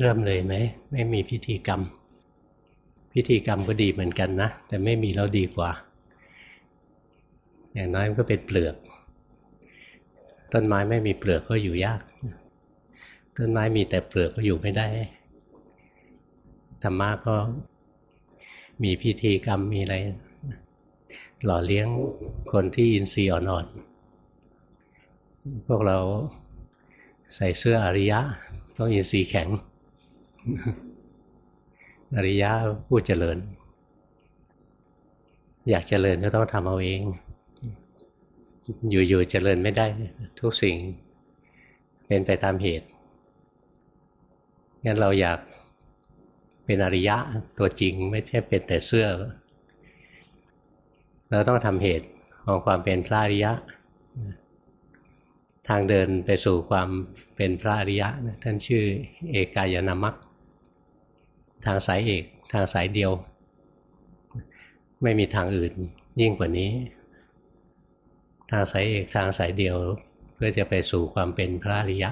เริ่มเลยไหมไม่มีพิธีกรรม พิธีกรรมก็ดีเหมือนกันนะ แต่ไม่มีแล้วดีกว่า อย่างน้อยมันก็เป็นเปลือก ต้นไม้ไม่มีเปลือกก็อยู่ยาก ต้นไม้มีแต่เปลือกก็อยู่ไม่ได้ธรรมะก็มีพิธีกรรมมีอะไร หล่อเลี้ยงคนที่อินทรีย์อ่อนๆพวกเราใส่เสื้ออริยะ ต้องอินทรีย์แข็ง อริยะผู้เจริญ อยากเจริญก็ต้องทำเอาเอง อยู่ๆเจริญไม่ได้ ทุกสิ่งเป็นไปตามเหตุงั้นเราอยากเป็นอริยะตัวจริงไม่ใช่เป็นแต่เสื้อ เราต้องทำเหตุของความเป็นพระอริยะ ทางเดินไปสู่ความเป็นพระอริยะท่านชื่อเอกายนามัค ทางสายเอกทางสายเดียว ไม่มีทางอื่นยิ่งกว่านี้ ทางสายเอกทางสายเดียว เพื่อจะไปสู่ความเป็นพระอริยะ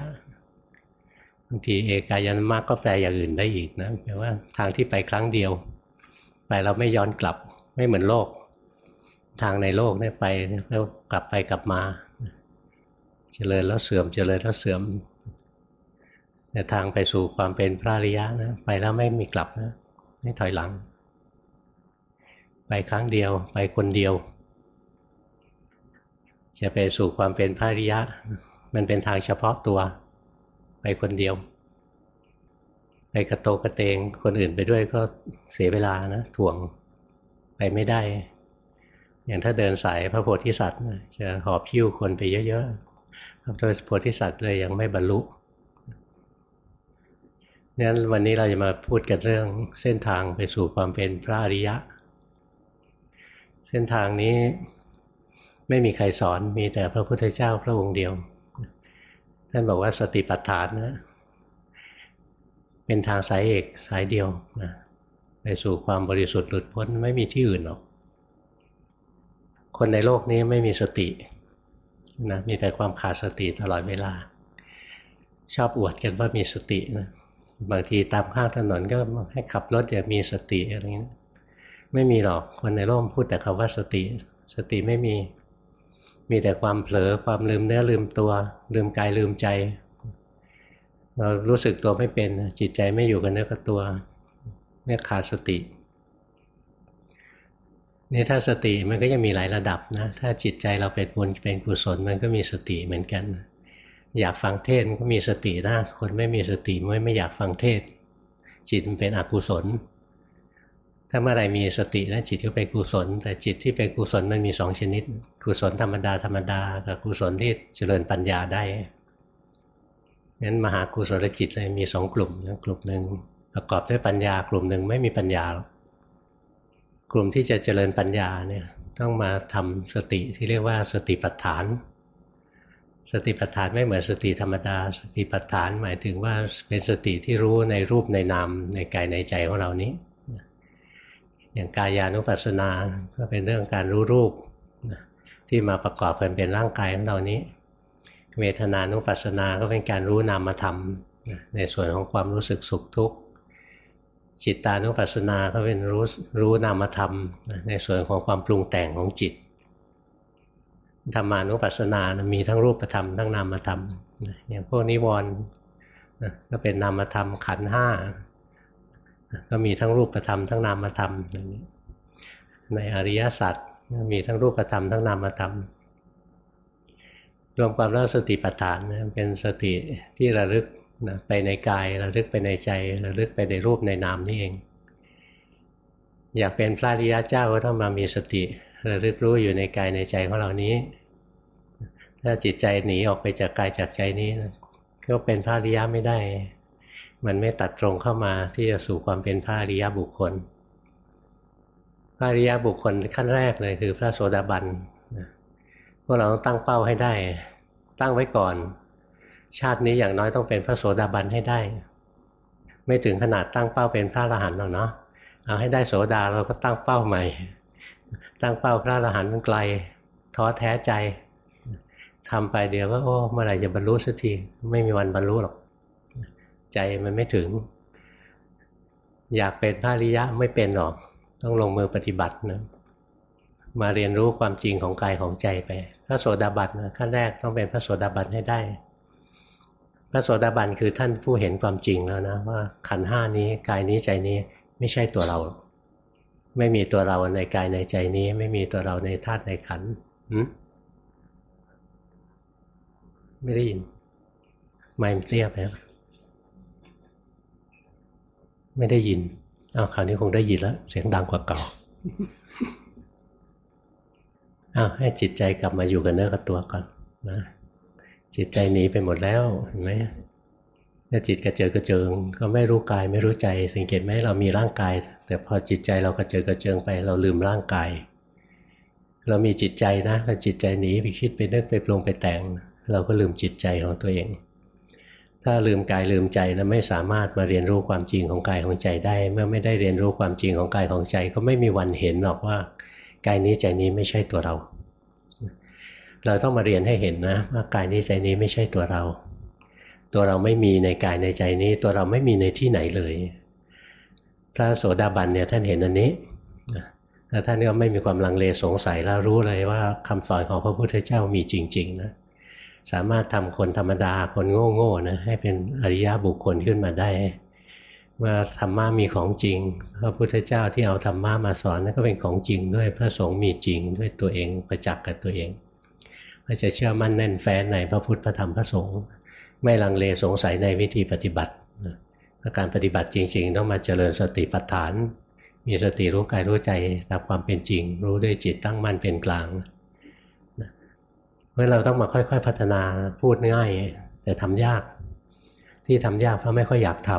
บางทีเอกายนมากก็แปลอย่างอื่นได้อีกนะแปลว่าทางที่ไปครั้งเดียว ไปเราไม่ย้อนกลับไม่เหมือนโลก ทางในโลกเนี่ยไปแล้วกลับไปกลับมา เจริญแล้วเสื่อมเจริญแล้วเสื่อม แต่ทางไปสู่ความเป็นพระอริยะนะไปแล้วไม่มีกลับนะไม่ถอยหลัง ไปครั้งเดียว ไปคนเดียว จะไปสู่ความเป็นพระอริยะ มันเป็นทางเฉพาะตัว ไปคนเดียว ไปกระโตกระเตงคนอื่นไปด้วยก็เสียเวลานะถ่วงไปไม่ได้ อย่างถ้าเดินสายพระโพธิสัตว์จะหอบพิ้วคนไปเยอะๆพระโพธิสัตว์เลยยังไม่บรรลุ นั้นวันนี้เราจะมาพูดกันเรื่องเส้นทางไปสู่ความเป็นพระอริยะ เส้นทางนี้ไม่มีใครสอนมีแต่พระพุทธเจ้าพระองค์เดียว ท่านบอกว่าสติปัฏฐานนะเป็นทางสายเอกสายเดียวนะไปสู่ความบริสุทธิ์หลุดพ้นไม่มีที่อื่นหรอก คนในโลกนี้ไม่มีสตินะมีแต่ความขาดสติตลอดเวลา ชอบอวดกันว่ามีสตินะ บางทีตามข้างถนนก็ให้ขับรถอย่ามีสติอะไรเงี้ยไม่มีหรอกคนในโลกพูดแต่คำว่าสติ สติไม่มี มีแต่ความเผลอความลืมเนื้อลืมตัว ลืมกายลืมใจ เรารู้สึกตัวไม่เป็นจิตใจไม่อยู่กับเนื้อกับตัวเนี่ยขาดสตินี่ถ้าสติมันก็ยังมีหลายระดับนะ ถ้าจิตใจเราเป็นบุญเป็นกุศลมันก็มีสติเหมือนกัน อยากฟังเทศก็มีสตินะคนไม่มีสติไม่ไม่อยากฟังเทศ จิตมันเป็นอกุศล ถ้าเมื่อไรมีสตินะจิตก็เป็นกุศล แต่จิตที่เป็นกุศลมันมีสองชนิด กุศลธรรมดาธรรมดากับกุศลที่เจริญปัญญาได้งั้นมหากุศลจิตเลยมีสองกลุ่มนะกลุ่มหนึ่งประกอบด้วยปัญญากลุ่มหนึ่งไม่มีปัญญา กลุ่มที่จะเจริญปัญญาเนี่ยต้องมาทำสติที่เรียกว่าสติปัฏฐาน ติปัฏฐานไม่เหมือนสติธรรมดา สติปัฏฐานหมายถึงว่าเป็นสติที่รู้ในรูปในนามในกายในใจของเรานี้ อย่างกายานุปัสสนาก็เป็นเรื่องการรู้รูปที่มาประกอบกันเป็นร่างกายของเรานี้ เวทนานุปัสสนาก็เป็นการรู้นามธรรมในส่วนของความรู้สึกสุขทุกข์จิตตานุปัสสนาก็เป็นรู้รู้นามธรรมในส่วนของความปรุงแต่งของจิต ธรรมานุปัสสนามีทั้งรูปธรรมทั้งนามธรรมอย่างพวกนิวรณ์ก็เป็นนามธรรมขันห้าก็มีทั้งรูปธรรมทั้งนามธรรมในอริยสัจมีทั้งรูปธรรมทั้งนามธรรม รวมความแล้วสติปัฏฐานเป็นสติที่ระลึกไปในกายระลึกไปในใจระลึกไปในรูปในนามนี่เอง อยากเป็นพระริยะเจ้าก็ต้องมามีสติ ระลึกรู้อยู่ในกายในใจของเรานี้ ถ้าจิตใจหนีออกไปจากกายจากใจนี้ก็เป็นพระริยะไม่ได้ มันไม่ตัดตรงเข้ามาที่จะสู่ความเป็นพระอริยบุคคล พระอริยบุคคลขั้นแรกเลยคือพระโสดาบันพวกเราต้องตั้งเป้าให้ได้ ตั้งไว้ก่อน ชาตินี้อย่างน้อยต้องเป็นพระโสดาบันให้ได้ ไม่ถึงขนาดตั้งเป้าเป็นพระอรหันต์หรอกเนาะเอาให้ได้โสดาเราก็ตั้งเป้าใหม่ ตั้งเป้าพระอรหันต์มันไกล ท้อแท้ใจทำไปเดี๋ยวว่าโอ้เมื่อไหร่จะบรรลุสักทีไม่มีวันบรรลุหรอก ใจมันไม่ถึง อยากเป็นพระริยะไม่เป็นหรอก ต้องลงมือปฏิบัตินะมาเรียนรู้ความจริงของกายของใจไป พระโสดาบันนะขั้นแรกต้องเป็นพระโสดาบันให้ได้ พระโสดาบันคือท่านผู้เห็นความจริงแล้วนะว่าขันห้านี้กายนี้ใจนี้ไม่ใช่ตัวเรา ไม่มีตัวเราในกายในใจนี้ ไม่มีตัวเราในธาตุในขันไม่ได้ยินไม่เตี้ยไปไม่ได้ยินเอาคราวนี้คงได้ยินแล้ว เสียงดังกว่าเก่าเอาให้จิตใจกลับมาอยู่กับเนื้อกับตัวก่อนนะจิตใจหนีไปหมดแล้วเห็นไหมถ้าจิตกระเจิงกระเจิง ก็ไม่รู้กายไม่รู้ใจ สังเกตไหมเรามีร่างกาย แต่พอจิตใจเรากระเจิงกระเจิงไป เราลืมร่างกาย เรามีจิตใจนะพอจิตใจหนีไปคิดไปนึกไปปรุงไปแต่ง เราก็ลืมจิตใจของตัวเอง ถ้าลืมกายลืมใจนะไม่สามารถมาเรียนรู้ความจริงของกายของใจได้ เมื่อไม่ได้เรียนรู้ความจริงของกายของใจ ก็ไม่มีวันเห็นหรอกว่ากายนี้ใจนี้ไม่ใช่ตัวเรา เราต้องมาเรียนให้เห็นนะว่ากายนี้ใจนี้ไม่ใช่ตัวเรา ตัวเราไม่มีในกายในใจนี้ ตัวเราไม่มีในที่ไหนเลย พระโสดาบันเนี่ยท่านเห็นอันนี้แล้วท่านก็ไม่มีความลังเลสงสัยแล้วรู้เลยว่าคำสอนของพระพุทธเจ้ามีจริง ๆ นะสามารถทำคนธรรมดาคนโง่ๆนะให้เป็นอริยบุคคลขึ้นมาได้เมื่อธรรมะมีของจริง พระพุทธเจ้าที่เอาธรรมะมาสอนนั่นก็เป็นของจริงด้วยพระสงฆ์มีจริงด้วยตัวเองประจักษ์กับตัวเองก็จะเชื่อมั่นแน่นแฟ้นในพระพุทธพระธรรมพระสงฆ์ไม่ลังเลสงสัยในวิธีปฏิบัติ การปฏิบัติจริง ๆ ต้องมาเจริญสติปัฏฐาน มีสติรู้กายรู้ใจตามความเป็นจริง รู้ด้วยจิตตั้งมั่นเป็นกลางเพราะเราต้องมาค่อย ๆ พัฒนาพูดง่าย แต่ทำยาก ที่ทำยากเพราะไม่ค่อยอยากท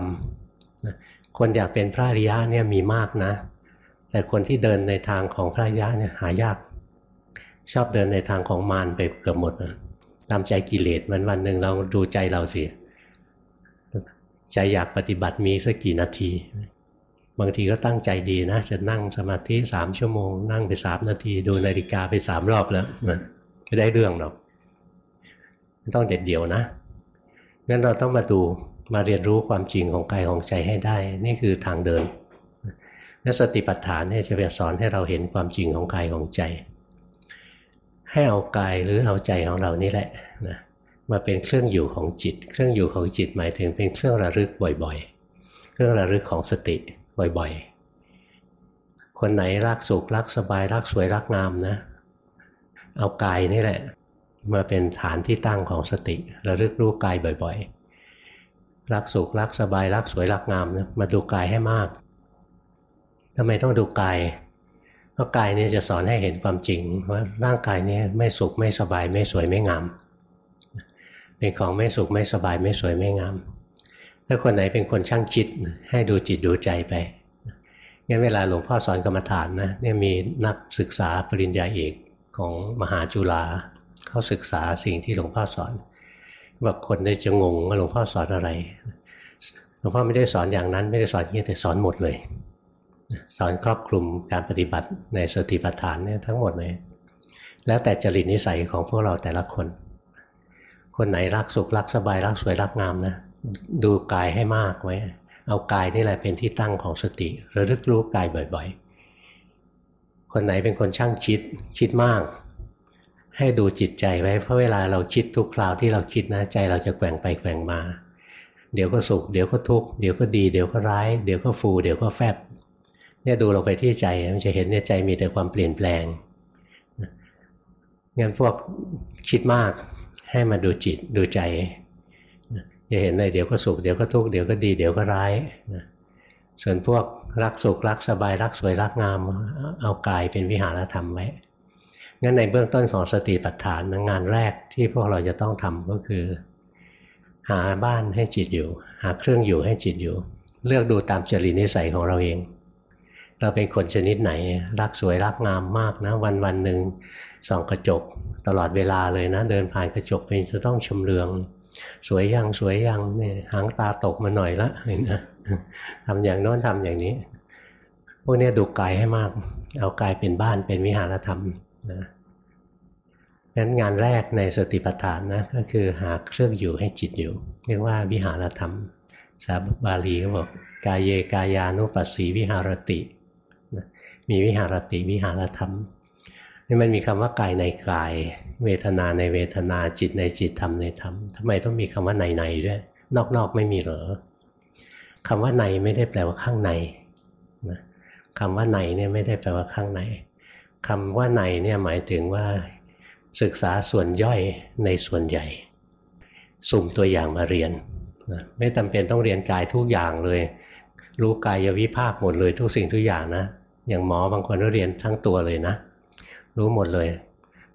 ำคนอยากเป็นพระอริยะเนี่ยมีมากนะ แต่คนที่เดินในทางของพระอริยะเนี่ยหายาก ชอบเดินในทางของมารไปเกือบหมดนะตามใจกิเลสวันวันหนึ่งเราดูใจเราสิ ใจอยากปฏิบัติมีสักกี่นาที บางทีก็ตั้งใจดีนะ จะนั่งสมาธิสามชั่วโมง นั่งไปสามนาที ดูนาฬิกาไปสามรอบแล้วไม่ได้เรื่องหรอกต้องเด็ดเดี่ยวนะงั้นเราต้องมาดูมาเรียนรู้ความจริงของกายของใจให้ได้ นี่คือทางเดินนัสติปัฏฐานเนี่ยจะเป็นสอนให้เราเห็นความจริงของกายของใจ ให้เอากายหรือเอาใจของเรานี่แหละนะ มาเป็นเครื่องอยู่ของจิต เครื่องอยู่ของจิตหมายถึงเป็นเครื่องระลึกบ่อยๆ เครื่องระลึกของสติบ่อยๆ คนไหนรักสุขรักสบายรักสวยรักงามนะ เอากายนี่แหละ มาเป็นฐานที่ตั้งของสติ ระลึกรู้กายบ่อยๆ รักสุขรักสบายรักสวยรักงามนะมาดูกายให้มากทำไมต้องดูกายเพราะกายนี่จะสอนให้เห็นความจริงว่าร่างกายนี้ไม่สุขไม่สบายไม่สวยไม่งาม เป็นของไม่สุขไม่สบายไม่สวยไม่งาม ถ้าคนไหนเป็นคนช่างคิดให้ดูจิตดูใจไปงั้นเวลาหลวงพ่อสอนกรรมฐานนะเนี่ยมีนักศึกษาปริญญาเอกของมหาจุฬาเขาศึกษาสิ่งที่หลวงพ่อสอนว่าคนได้จะงงว่าหลวงพ่อสอนอะไร หลวงพ่อไม่ได้สอนอย่างนั้น ไม่ได้สอนอย่างนี้แต่สอนหมดเลย สอนครอบคลุมการปฏิบัติในสติปัฏฐานเนี่ยทั้งหมดเลย แล้วแต่จริตนิสัยของพวกเราแต่ละคน คนไหนรักสุขรักสบายรักสวยรักงามนะดูกายให้มากไว้ เอากายนี่แหละเป็นที่ตั้งของสติระลึกรู้กายบ่อยๆ คนไหนเป็นคนช่างคิดคิดมาก ให้ดูจิตใจไว้เพราะเวลาเราคิดทุกคราวที่เราคิดนะใจเราจะแกว่งไปแกว่งมา เดี๋ยวก็สุขเดี๋ยวก็ทุกข์เดี๋ยวก็ดีเดี๋ยวก็ร้าย เดี๋ยวก็ฟูเดี๋ยวก็แฟบเนี่ยดูลงไปที่ใจมันจะเห็นเนี่ยใจมีแต่ความเปลี่ยนแปลงงั้นพวกคิดมาก ให้มาดูจิตดูใจจะเห็นเลยเดี๋ยวก็สุขเดี๋ยวก็ทุกข์เดี๋ยวก็ดีเดี๋ยวก็ร้ายส่วนพวกรักสุขรักสบายรักสวยรักงาม เอากายเป็นวิหารธรรมไว้งั้นในเบื้องต้นของสติปัฏฐานงานแรกที่พวกเราจะต้องทำก็คือ หาบ้านให้จิตอยู่ หาเครื่องอยู่ให้จิตอยู่ เลือกดูตามจริตนิสัยของเราเอง เราเป็นคนชนิดไหน รักสวยรักงามมากนะ วันวันหนึ่ง ส่องกระจกตลอดเวลาเลยนะ เดินผ่านกระจกเป็นจะต้องชมเลือง สวยยังสวยยังเนี่ยหางตาตกมาหน่อยละเห็นไหมทำอย่างโน้นทำอย่างนี้ พวกนี้ดูกายให้มาก เอากายเป็นบ้านเป็นวิหารธรรมนะงั้นงานแรกในสติปัฏฐานนะก็คือหาเครื่องอยู่ให้จิตอยู่ เรียกว่าวิหารธรรมสาบาลีก็บอกกายเยกายานุปัสสีวิหารติ มีวิหารติวิหารธรรม นี่มันมีคำว่ากายในกาย เวทนาในเวทนาจิตในจิตธรรมในธรรมทำไมต้องมีคำว่าในในด้วย นอกๆไม่มีเหรอคำว่าในไม่ได้แปลว่าข้างในนะคำว่าในเนี่ยไม่ได้แปลว่าข้างในคำว่าในเนี่ยหมายถึงว่า ศึกษาส่วนย่อยในส่วนใหญ่ สุ่มตัวอย่างมาเรียนนะไม่จำเป็นต้องเรียนกายทุกอย่างเลย รู้กายวิภาคหมดเลยทุกสิ่งทุกอย่างนะ อย่างหมอบางคนก็เรียนทั้งตัวเลยนะ รู้หมดเลย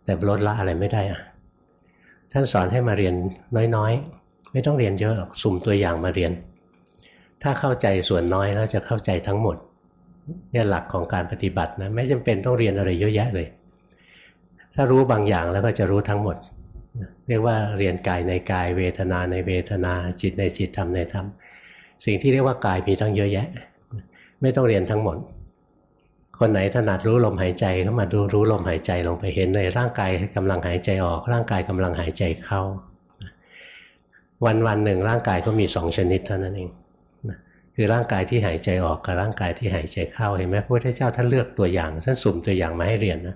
แต่ลดละอะไรไม่ได้อะท่านสอนให้มาเรียนน้อยๆ ไม่ต้องเรียนเยอะสุ่มตัวอย่างมาเรียน ถ้าเข้าใจส่วนน้อยแล้วจะเข้าใจทั้งหมดเนี่ยหลักของการปฏิบัตินะไม่จำเป็นต้องเรียนอะไรเยอะแยะเลย ถ้ารู้บางอย่างแล้วก็จะรู้ทั้งหมด เรียกว่าเรียนกายในกายเวทนาในเวทนาจิตในจิตธรรมในธรรมสิ่งที่เรียกว่ากายมีตั้งเยอะแยะ ไม่ต้องเรียนทั้งหมด คนไหนถนัดรู้ลมหายใจก็มาดูรู้ลมหายใจลงไปเห็นเลยร่างกายกำลังหายใจออก ร่างกายกำลังหายใจเข้า วันวันหนึ่งร่างกายก็มีสองชนิดเท่านั้นเองคือร่างกายที่หายใจออกกับร่างกายที่หายใจเข้าเห็นไหมพระพุทธเจ้าท่านเลือกตัวอย่างท่านสุ่มตัวอย่างมาให้เรียนนะ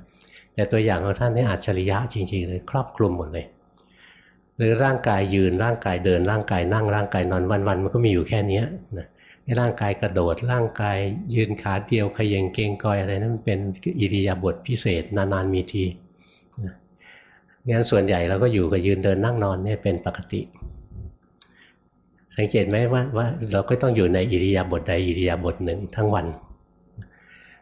แต่ตัวอย่างของท่านนี่อัจฉริยะจริงๆเลยครอบคลุมหมดเลยหรือร่างกายยืนร่างกายเดิน ร่างกายนั่งร่างกายนอนวันๆมันก็มีอยู่แค่นี้นะ ร่างกายกระโดดร่างกายยืนขาเดียวขยงเกงกอยอะไรนั้นเป็นอิริยาบถพิเศษนานๆมีทีงั้นส่วนใหญ่เราก็อยู่กับยืนเดินนั่งนอนเนี่ยเป็นปกติ สังเกตไหมว่าว่าเราก็ต้องอยู่ในอิริยาบถใดอิริยาบถหนึ่งทั้งวัน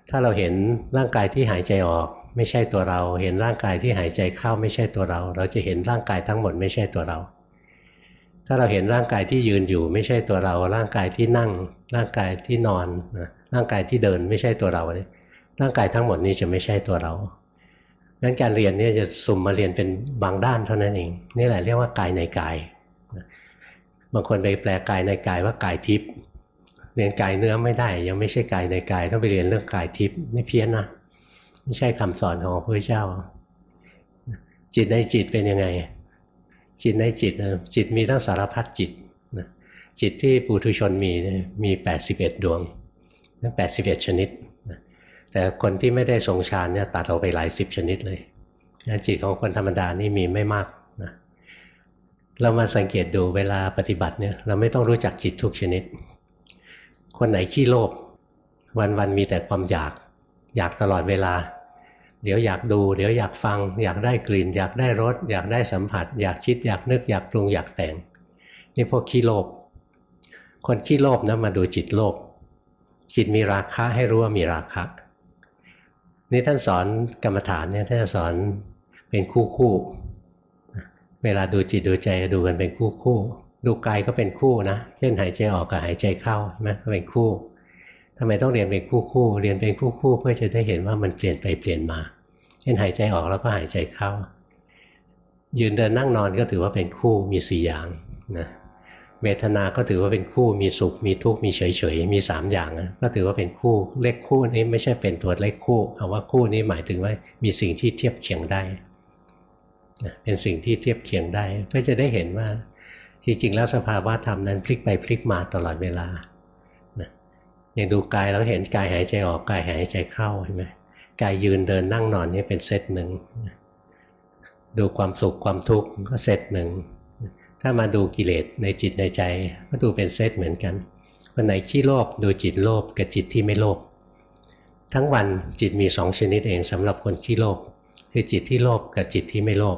ถ้าเราเห็นร่างกายที่หายใจออกไม่ใช่ตัวเรา เห็นร่างกายที่หายใจเข้าไม่ใช่ตัวเรา เราจะเห็นร่างกายทั้งหมดไม่ใช่ตัวเรา ถ้าเราเห็นร่างกายที่ยืนอยู่ ไม่ใช่ตัวเรา ร่างกายที่นั่ง ร่างกายที่นอนร่างกายที่เดินไม่ใช่ตัวเราเลยร่างกายทั้งหมดนี้จะไม่ใช่ตัวเรางั้นการเรียนนี่จะสุ่มมาเรียนเป็นบางด้านเท่านั้นเอง นี่แหละเรียกว่ากายในกาย บางคนไปแปลกายในกายว่ากายทิพย์ เรียนกายเนื้อไม่ได้ ยังไม่ใช่กายในกายต้องไปเรียนเรื่องกายทิพย์นี่เพี้ยนนะ ไม่ใช่คำสอนของพระเจ้า จิตในจิตเป็นยังไง จิตในจิตจิตมีตั้งสารพัดจิตจิตที่ปุถุชนมีมี 81 ดวงนั่น81 ชนิดแต่คนที่ไม่ได้ทรงฌานเนี่ยตัดออกไปหลายสิบชนิดเลยจิตของคนธรรมดานี่มีไม่มากนะเรามาสังเกตดูเวลาปฏิบัติเนี่ยเราไม่ต้องรู้จักจิตทุกชนิด คนไหนขี้โลภวันวันมีแต่ความอยาก อยากตลอดเวลา เดี๋ยวอยากดู เดี๋ยวอยากฟัง อยากได้กลิ่น อยากได้รส อยากได้สัมผัส อยากคิด อยากนึก อยากปรุง อยากแต่ง นี่พวกขี้โลภคนขี้โลภนะมาดูจิตโลภจิตมีราคะให้รู้ว่ามีราคะนี่ท่านสอนกรรมฐานเนี่ยท่านสอนเป็นคู่คู่เวลาดูจิตดูใจดูกันเป็นคู่คู่ดูกายก็เป็นคู่นะเช่นหายใจออกกับหายใจเข้าใช่ไหมเป็นคู่ ทำไมต้องเรียนเป็นคู่คู่เรียนเป็นคู่คู่เพื่อจะได้เห็นว่ามันเปลี่ยนไปเปลี่ยนมาเช่นหายใจออกแล้วก็หายใจเข้า ยืนเดินนั่งนอนก็ถือว่าเป็นคู่มีสี่อย่างนะเวทนา ก็ถือว่าเป็นคู่มีสุข มีทุกข์ มีเฉยเฉยมีสามอย่างนะก็ถือว่าเป็นคู่เลขคู่นี้ไม่ใช่เป็นตัวเลขคู่คำว่าคู่นี้หมายถึงว่ามีสิ่งที่เทียบเคียงได้เป็นสิ่งที่เทียบเคียงได้ เพื่อจะได้เห็นว่าจริงๆแล้วสภาวะธรรมนั้นพลิกไปพลิกมาตลอดเวลา อย่างดูกายแล้วเห็นกายหายใจออกกายหายใจเข้าเห็นไหมกายยืนเดินนั่งนอนนี่เป็นเซตหนึ่งดูความสุขความทุกข์ก็เซตหนึ่งถ้ามาดูกิเลสในจิตในใจ ก็ดูเป็นเซตเหมือนกันวันไหนขี้โลภดูจิตโลภกับจิตที่ไม่โลภทั้งวันจิตมีสองชนิดเองสำหรับคนขี้โลภคือจิตที่โลภกับจิตที่ไม่โลภ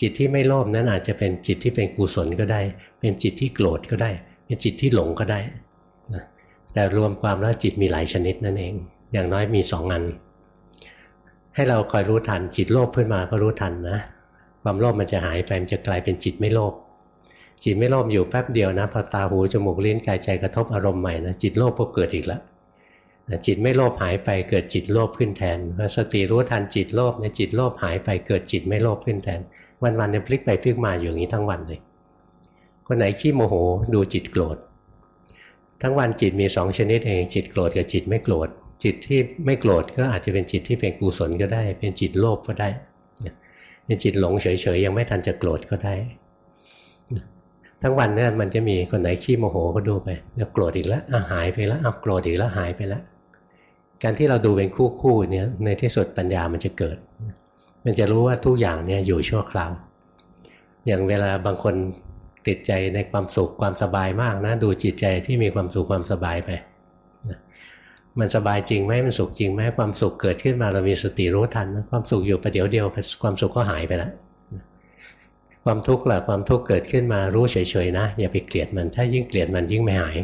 จิตที่ไม่โลภนั้นอาจจะเป็นจิตที่เป็นกุศลก็ได้ เป็นจิตที่โกรธก็ได้ เป็นจิตที่หลงก็ได้ แต่รวมความแล้วจิตมีหลายชนิดนั่นเอง อย่างน้อยมีสองอัน ให้เราคอยรู้ทันจิตโลภขึ้นมาก็รู้ทันนะ ความโลภมันจะหายไปมันจะกลายเป็นจิตไม่โลภจิตไม่โลภอยู่แป๊บเดียวนะพอตาหูจมูกลิ้นกายใจกระทบอารมณ์ใหม่นะจิตโลภก็เกิดอีกแล้วจิตไม่โลภหายไปเกิดจิตโลภขึ้นแทนพอสติรู้ทันจิตโลภในจิตโลภหายไปเกิดจิตไม่โลภขึ้นแทน วันๆเนี่ยพลิกไปพลิกมาอยู่อย่างนี้ทั้งวันเลย คนไหนขี้โมโหดูจิตโกรธ ทั้งวันจิตมีสองชนิดเองจิตโกรธกับจิตไม่โกรธ จิตที่ไม่โกรธก็อาจจะเป็นจิตที่เป็นกุศลก็ได้ เป็นจิตโลภก็ได้เป็นจิตหลงเฉยๆยังไม่ทันจะโกรธก็ได้ ทั้งวันเนี่ยมันจะมีคนไหนขี้โมโหก็ดูไปแล้วโกรธอีกแล้วอะหายไปแล้วอะโกรธอีกแล้วหายไปแล้วการที่เราดูเป็นคู่คู่เนี่ยในที่สุดปัญญามันจะเกิด มันจะรู้ว่าทุกอย่างเนี่ยอยู่ชั่วคราว อย่างเวลาบางคน ติดใจในความสุขความสบายมากนะดูจิตใจที่มีความสุขความสบายไปมันสบายจริงไหมมันสุขจริงไหมความสุขเกิดขึ้นมาเรามีสติรู้ทันความสุขอยู่ประเดี๋ยวเดียวความสุขก็หายไปแล้วความทุกข์ล่ะความทุกข์เกิดขึ้นมารู้เฉยๆนะ อย่าไปเกลียดมันถ้ายิ่งเกลียดมันยิ่งไม่หาย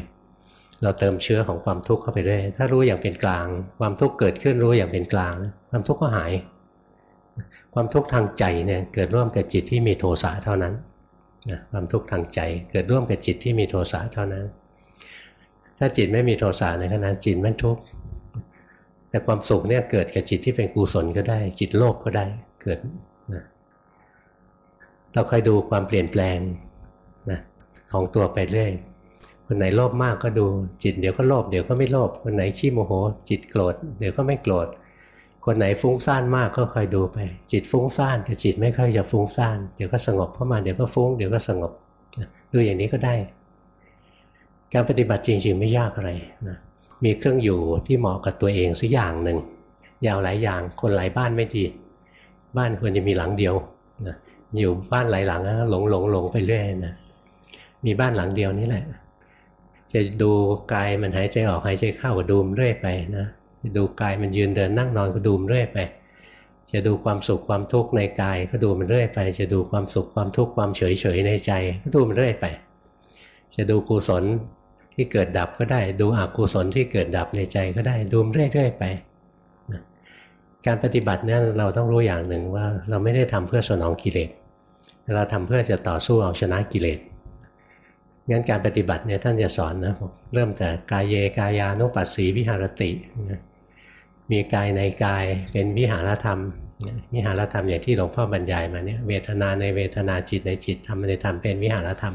เราเติมเชื้อของความทุกข์เข้าไปด้วยถ้ารู้อย่างเป็นกลาง ความทุกข์เกิดขึ้นรู้อย่างเป็นกลาง ความทุกข์ก็หาย ความทุกข์ทางใจเนี่ยเกิดร่วมกับจิตที่มีโทสะเท่านั้น ความทุกข์ทางใจเกิดร่วมกับจิตที่มีโทสะเท่านั้น ถ้าจิตไม่มีโทสะในขณะจิตไม่ทุกข์แต่ความสุขเนี่ยเกิดกับจิตที่เป็นกุศลก็ได้ จิตโลภก็ได้เกิดนะเราคอยดูความเปลี่ยนแปลงนะของตัวไปเรื่อยคนไหนโลภมากก็ดูจิตเดี๋ยวก็โลภเดี๋ยวก็ไม่โลภคนไหนขี้โมโห จิตโกรธเดี๋ยวก็ไม่โกรธ คนไหนฟุ้งซ่านมากก็คอยดูไป จิตฟุ้งซ่านกับจิตไม่ค่อยจะฟุ้งซ่านเดี๋ยวก็สงบเข้ามาเดี๋ยวก็ฟุ้งเดี๋ยวก็สงบดูอย่างนี้ก็ได้ การปฏิบัติจริงๆไม่ยากอะไรนะมีเครื่องอยู่ที่เหมาะกับตัวเองสักอย่างหนึ่งยาวหลายอย่างคนหลายบ้านไม่ดี บ้านควรจะมีหลังเดียวนะอยู่บ้านหลายหลังหลงหลงหลงไปเรื่อยนะมีบ้านหลังเดียวนี่แหละ จะดูกายมันหายใจออกหายใจเข้าก็ดูมเรื่อยไปนะจะ ดูกายมันยืนเดินนั่งนอนก็ดูมันเรื่อยไป จะดูความสุขความทุกข์ในกายก็ดูมันเรื่อยไป จะดูความสุขความทุกข์ความเฉยเฉยในใจก็ดูมันเรื่อยไป จะดูกุศลที่เกิดดับก็ได้ ดูอกุศลที่เกิดดับในใจก็ได้ดูมันเรื่อยๆไปการปฏิบัติเนี่ยเราต้องรู้อย่างหนึ่งว่าเราไม่ได้ทำเพื่อสนองกิเลสเราทำเพื่อจะต่อสู้เอาชนะกิเลสงั้นการปฏิบัติเนี่ยท่านจะสอนนะเริ่มแต่กายเยกายานุปัสสีวิหารติ มีกายในกายเป็นวิหารธรรมวิหารธรรมอย่างที่หลวงพ่อบรรยายมาเนี่ยเวทนาในเวทนาจิตในจิตธรรมในธรรมเป็นวิหารธรรม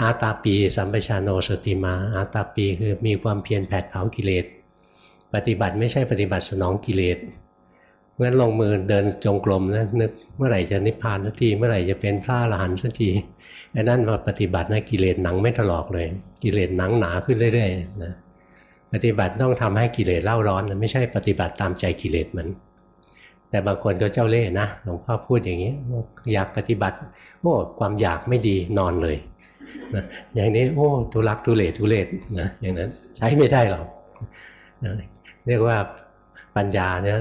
อาตาปีสัมปชานโนสติมา อาตาปีคือมีความเพียรแผดเผากิเลสปฏิบัติไม่ใช่ปฏิบัติสนองกิเลสเมื่อลงมือเดินจงกรมนะนึกเมื่อไหร่จะนิพพานสักทีเมื่อไหร่จะเป็นพระอรหันต์สักทีไอ้นั่นมาปฏิบัตินะกิเลสหนังไม่ถลอกเลย กิเลสหนังหนาขึ้นเรื่อยๆนะ ปฏิบัติต้องทำให้กิเลสเล่าร้อนไม่ใช่ปฏิบัติตามใจกิเลสมัน แต่บางคนก็เจ้าเล่ห์นะหลวงพ่อพูดอย่างนี้อยากปฏิบัติโอ้ความอยากไม่ดีนอนเลยนะอย่างนี้โอ้ทุลักทุเลทุเลศนะอย่างนั้นใช้ไม่ได้หรอกเรียกว่าปัญญาเนี่ย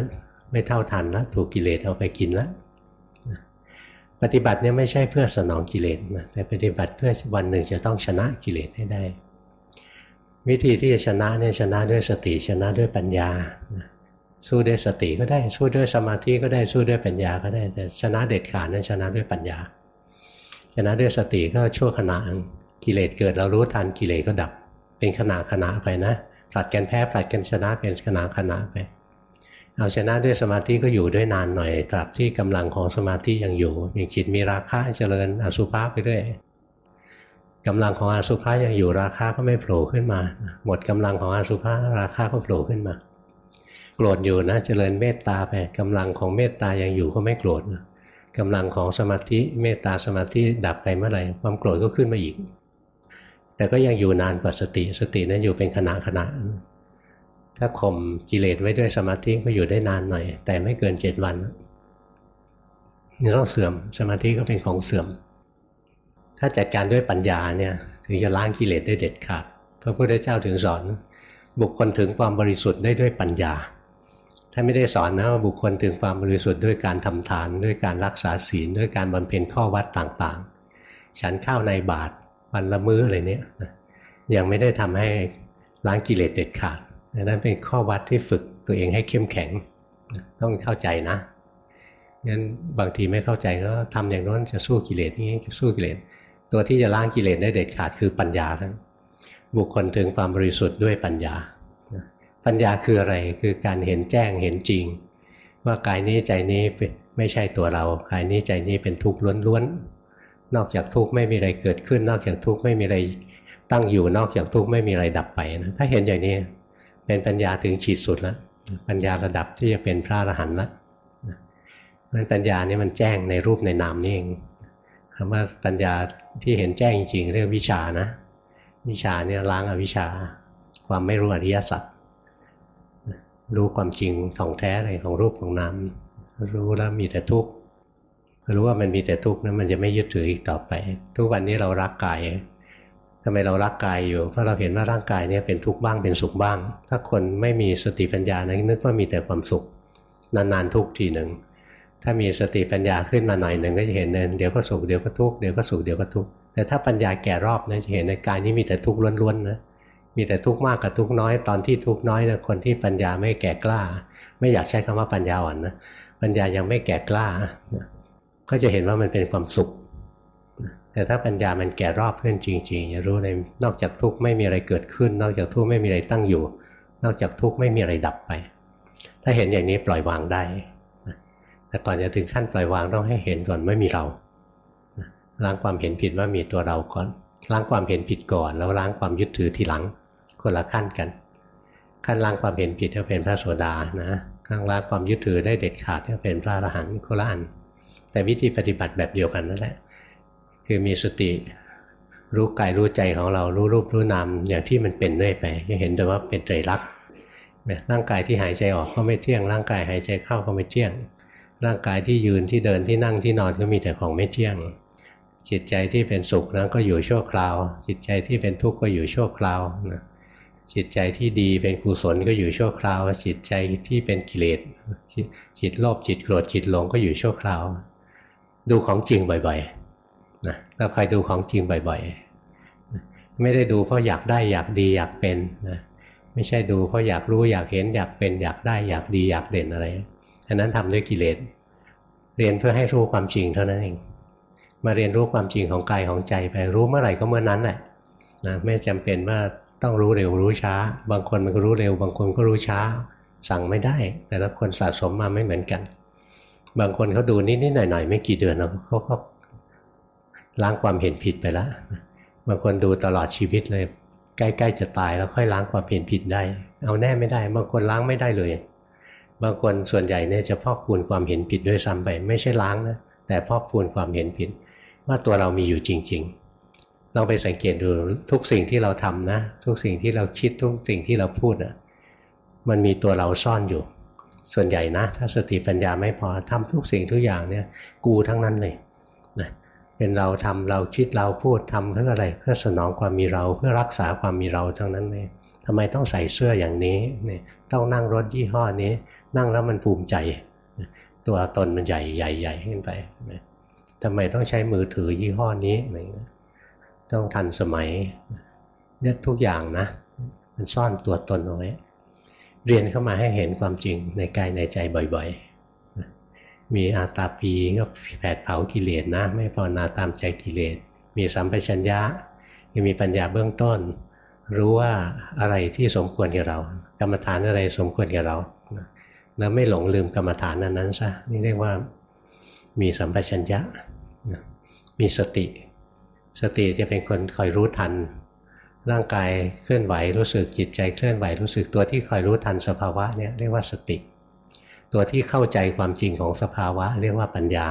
ไม่เท่าทันแล้วถูกกิเลสเอาไปกินแล้วปฏิบัติเนี่ยไม่ใช่เพื่อสนองกิเลสนะแต่ปฏิบัติเพื่อวันหนึ่งจะต้องชนะกิเลสให้ได้ วิธีที่จะชนะเนี่ยชนะด้วยสติชนะด้วยปัญญา สู้ด้วยสติก็ได้ สู้ด้วยสมาธิก็ได้สู้ด้วยปัญญาก็ได้แต่ชนะเด็ดขาดนั้นชนะด้วยปัญญา ชนะด้วยสติก็ชั่วขณะกิเลสเกิดเรารู้ทันกิเลสก็ดับ เป็นขณะขณะไปนะผลัดกันแพ้ผลัดกันชนะเป็นขณะขณะไปเอาชนะด้วยสมาธิก็อยู่ด้วยนานหน่อยตราบที่กำลังของสมาธิยังอยู่อย่างจิตมีราคะเจริญอสุภะไปด้วย กำลังของอสุภะยังอยู่ราคะก็ไม่โผล่ขึ้นมา หมดกำลังของอสุภะราคะก็โผล่ขึ้นมาโกรธอยู่นะเจริญเมตตาไปกำลังของเมตตายังอยู่ก็ไม่โกรธกำลังของสมาธิเมตตาสมาธิดับไปเมื่อไหร่ความโกรธก็ขึ้นมาอีก แต่ก็ยังอยู่นานกว่าสติสตินั้นอยู่เป็นขณะขณะถ้าข่มกิเลสไว้ด้วยสมาธิก็อยู่ได้นานหน่อย แต่ไม่เกินเจ็ดวันนี่ต้องเสื่อมสมาธิก็เป็นของเสื่อม ถ้าจัดการด้วยปัญญาเนี่ยถึงจะล้างกิเลสได้เด็ดขาดพระพุทธเจ้าถึงสอน บุคคลถึงความบริสุทธิ์ได้ด้วยปัญญาถ้าไม่ได้สอนนะว่าบุคคลถึงความบริสุทธิ์ด้วยการทำทานด้วยการรักษาศีลด้วยการบำเพ็ญข้อวัดต่างๆ ฉันข้าวในบาทวันละมื้ออะไรเนี้ยยังไม่ได้ทำให้ล้างกิเลสเด็ดขาดนั่นเป็นข้อวัดที่ฝึกตัวเองให้เข้มแข็งต้องเข้าใจนะงั้นบางทีไม่เข้าใจก็ทำอย่างนั้นจะสู้กิเลสนี้สู้กิเลส ตัวที่จะล้างกิเลสได้เด็ดขาดคือปัญญาทั้งบุคคลถึงความบริสุทธิ์ด้วยปัญญา ปัญญาคืออะไรคือการเห็นแจ้งเห็นจริง ว่ากายนี้ใจนี้ไม่ใช่ตัวเรากายนี้ใจนี้เป็นทุกข์ล้วนๆนอกจากทุกข์ไม่มีอะไรเกิดขึ้น นอกจากทุกข์ไม่มีอะไรตั้งอยู่นอกจากทุกข์ไม่มีอะไรดับไปนะถ้าเห็นอย่างนี้เป็นปัญญาถึงขีดสุดแล้วปัญญาระดับที่จะเป็นพระอรหันต์แล้วนั้นปัญญานี่มันแจ้งในรูปในนามนี่เอง คำว่าปัญญาที่เห็นแจ้งจริงเรียกวิชานะวิชาเนี่ยล้างอวิชา ความไม่รู้อริยสัจรู้ความจริงของแท้อะไรของรูปของนามรู้แล้วมีแต่ทุกข์รู้ว่ามันมีแต่ทุกข์นะมันจะไม่ยึดถืออีกต่อไป ทุกวันนี้เรารักกายทำไมเรารักกายอยู่เพราะเราเห็นว่าร่างกายเนี่ยเป็นทุกข์บ้างเป็นสุขบ้าง ถ้าคนไม่มีสติปัญญานะนึกว่ามีแต่ความสุข นานๆทุกทีหนึ่ง ถ้ามีสติปัญญาขึ้นมาหน่อยหนึ่งก็จะเห็นเเดี๋ยวก็สุขเดี๋ยวก็ทุกข์เดี๋ยวก็สุขเดี๋ยวก็ทุกข์แต่ถ้าปัญญาแก่รอบนะจะเห็นในกายนี้มีแต่ทุกข์ล้วนๆนะมีแต่ทุกข์มากกับทุกข์น้อย ตอนที่ทุกข์น้อยนะคนที่ปัญญาไม่แก่กล้า ไม่อยากใช้คำว่าปัญญาอ่อนนะปัญญายังไม่แก่กล้า ก็จะเห็นว่ามันเป็นความสุข แต่ถ้าปัญญามันแก่รอบขึ้นจริงๆจะรู้เลยนอกจากทุกข์ไม่มีอะไรเกิดขึ้น นอกจากทุกข์ไม่มีอะไรตั้งอยู่ นอกจากทุกข์ไม่มีอะไรดับไป ถ้าเห็นอย่างนี้ปล่อยวางได้ แต่ก่อนจะถึงขั้นปล่อยวางต้องให้เห็นก่อนไม่มีเราล้างความเห็นผิดว่ามีตัวเราก่อนล้างความเห็นผิดก่อน แล้วล้างความยึดถือทีหลัง คนละขั้นกัน ขั้นล้างความเห็นผิดก็เป็นพระโสดานะขั้นล้างความยึดถือได้เด็ดขาดก็เป็นพระอรหันต์คนละอัน แต่วิธีปฏิบัติแบบเดียวกันนั่นแหละ คือมีสติรู้กายรู้ใจของเรารู้รูปรู้นามอย่างที่มันเป็นเรื่อยไปจะเห็นแต่ว่าเป็นใจรักร่างกายที่หายใจออกก็ไม่เที่ยงร่างกายหายใจเข้าก็ไม่เที่ยง ร่างกายที่ยืนที่เดินที่นั่งที่นอนก็มีแต่ของไม่เที่ยง จิตใจที่เป็นสุขนั้นก็อยู่ชั่วคราว จิตใจที่เป็นทุกข์ก็อยู่ชั่วคราวนะจิตใจที่ดีเป็นกุศลก็อยู่ชั่วคราว จิตใจที่เป็นกิเลสจิตโลภจิตโกรธจิตหลงก็อยู่ชั่วคราว ดูของจริงบ่อยๆนะเราคอยดูของจริงบ่อยๆ ไม่ได้ดูเพราะอยากได้อยากดีอยากเป็นนะไม่ใช่ดูเพราะอยากรู้อยากเห็นอยากเป็นอยากได้อยากดีอยากเด่นอะไร อันนั้นทำด้วยกิเลสเรียนเพื่อให้รู้ความจริงเท่านั้นเอง มาเรียนรู้ความจริงของกายของใจไปรู้เมื่อไหร่ก็เมื่อนั้นแหละนะไม่จำเป็นว่าต้องรู้เร็วรู้ช้า บางคนมันก็รู้เร็ว บางคนก็รู้ช้า สั่งไม่ได้ แต่ละคนสะสมมาไม่เหมือนกัน บางคนเขาดูนิดๆหน่อยๆไม่กี่เดือนเขาก็ล้างความเห็นผิดไปแล้วบางคนดูตลอดชีวิตเลย ใกล้ ๆ จะตายแล้วค่อยล้างความเห็นผิดได้ เอาแน่ไม่ได้ บางคนล้างไม่ได้เลย บางคนส่วนใหญ่เนี่ยจะพอกพูนความเห็นผิดด้วยซ้ำไป ไม่ใช่ล้างนะแต่พอกพูนความเห็นผิด ว่าตัวเรามีอยู่จริงๆลองไปสังเกตดูทุกสิ่งที่เราทำนะ ทุกสิ่งที่เราคิดทุกสิ่งที่เราพูดนะมันมีตัวเราซ่อนอยู่ ส่วนใหญ่นะ ถ้าสติปัญญาไม่พอทำทุกสิ่งทุกอย่างเนี่ยกูทั้งนั้นเลยนะเป็นเราทำเราคิดเราพูดทำเพื่ออะไรเพื่อสนองความมีเราเพื่อรักษาความมีเราทั้งนั้นเลยทำไมต้องใส่เสื้ออย่างนี้เนี่ยต้องนั่งรถยี่ห้อนี้ นั่งแล้วมันภูมิใจ ตัวตนมันใหญ่ใหญ่ใหญ่ขึ้นไปทำไมต้องใช้มือถือยี่ห้อนี้อะไรต้องทันสมัยเนี่ยทุกอย่างนะ มันซ่อนตัวตนเอาไว้เรียนเข้ามาให้เห็นความจริงในกายในใจบ่อยๆ มีอาตาปีก็แผดเผากิเลสนะ ไม่ภาวนาตามใจกิเลส มีสัมปชัญญะยังมีปัญญาเบื้องต้น รู้ว่าอะไรที่สมควรกับเรา กรรมฐานอะไรสมควรกับเรา แล้วไม่หลงลืมกรรมฐานนั้นนั้นซะนี่เรียกว่ามีสัมปชัญญะมีสติ สติจะเป็นคนคอยรู้ทัน ร่างกายเคลื่อนไหวรู้สึกจิตใจเคลื่อนไหวรู้สึกตัวที่คอยรู้ทันสภาวะเนี่ยเรียกว่าสติ ตัวที่เข้าใจความจริงของสภาวะ เรียกว่าปัญญา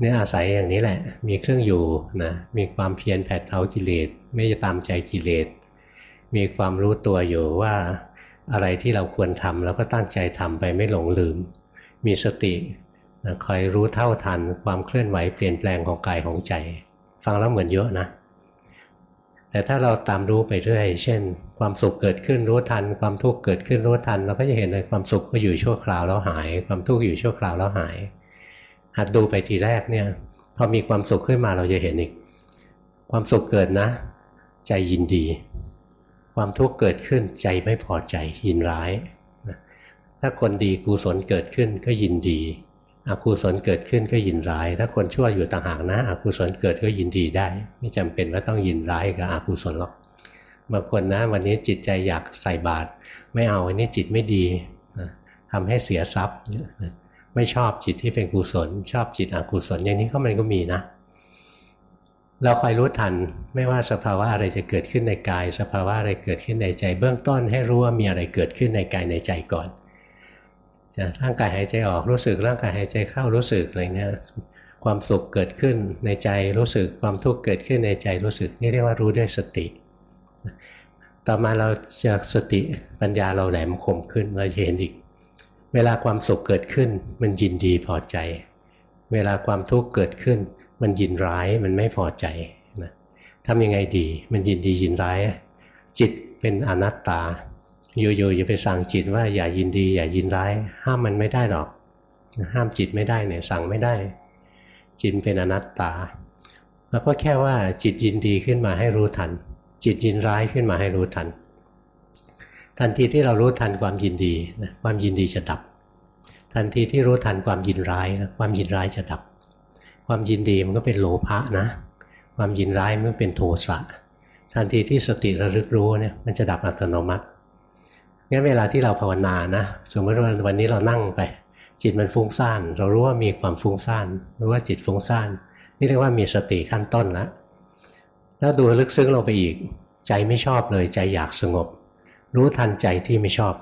เนี่ยอาศัยอย่างนี้แหละ มีเครื่องอยู่นะมีความเพียรแผดเผากิเลสไม่จะตามใจกิเลสมีความรู้ตัวอยู่ว่า อะไรที่เราควรทำแล้วก็ตั้งใจทำไปไม่หลงลืม มีสติคอยรู้เท่าทันความเคลื่อนไหวเปลี่ยนแปลงของกายของใจ ฟังแล้วเหมือนเยอะนะ แต่ถ้าเราตามรู้ไปเรื่อย เช่น ความสุขเกิดขึ้นรู้ทัน ความทุกข์เกิดขึ้นรู้ทัน เราก็จะเห็นเลยความสุขก็อยู่ชั่วคราวแล้วหาย ความทุกข์อยู่ชั่วคราวแล้วหาย หัดดูไปทีแรกเนี่ยพอมีความสุขขึ้นมาเราจะเห็นอีก ความสุขเกิดนะ ใจยินดี ความทุกข์เกิดขึ้นใจไม่พอใจยินร้ายถ้าคนดีกุศลเกิดขึ้นก็ยินดีอกุศลเกิดขึ้นก็ยินร้าย ถ้าคนชั่วอยู่ต่างหากนะอกุศลเกิดก็ยินดีได้ ไม่จำเป็นว่าต้องยินร้ายกับอกุศลหรอกบางคนนะวันนี้จิตใจอยากใส่บาตรไม่เอาวันนี้จิตไม่ดีทำให้เสียทรัพย์ไม่ชอบจิตที่เป็นกุศล ชอบจิตอกุศลอย่างนี้ก็มันก็มีนะ เราคอยรู้ทันไม่ว่าสภาวะอะไรจะเกิดขึ้นในกาย สภาวะอะไรเกิดขึ้นในใจ เบื้องต้นให้รู้ว่ามีอะไรเกิดขึ้นในกายในใจก่อนจะร่างกายหายใจออกรู้สึกร่างกายหายใจเข้ารู้สึกอะไรเงี้ยความสุขเกิดขึ้นในใจรู้สึกความทุกข์เกิดขึ้นในใจรู้สึกนี่เรียกว่ารู้ด้วยสติ ต่อมาเราจะสติปัญญาเราแหลมคมขึ้นเราจะเห็นอีก เวลาความสุขเกิดขึ้นมันยินดีพอใจ เวลาความทุกข์เกิดขึ้น มันยินร้ายมันไม่พอใจนะทำยังไงดี มันยินดียินร้าย จิตเป็นอนัตตาอยู่ๆอย่าไปสั่งจิตว่าอย่ายินดี อย่ายินร้าย ห้ามมันไม่ได้หรอก ห้ามจิตไม่ได้เนี่ยสั่งไม่ได้ จิตเป็นอนัตตา แล้วก็แค่ว่าจิตยินดีขึ้นมาให้รู้ทัน จิตยินร้ายขึ้นมาให้รู้ทัน ทันทีที่เรารู้ทันความยินดีความยินดีจะดับ ทันทีที่รู้ทันความยินร้ายความยินร้ายจะดับ ความยินดีมันก็เป็นโลภะนะ ความยินร้ายมันเป็นโทสะทันทีที่สติระลึกรู้เนี่ยมันจะดับอัตโนมัติงั้นเวลาที่เราภาวนานะ สมมติว่าวันนี้เรานั่งไป จิตมันฟุ้งซ่าน เรารู้ว่ามีความฟุ้งซ่านรู้ว่าจิตฟุ้งซ่านนี่เรียกว่ามีสติขั้นต้นแล้วถ้าดูลึกซึ้งลงไปอีก ใจไม่ชอบเลยใจอยากสงบ รู้ทันใจที่ไม่ชอบ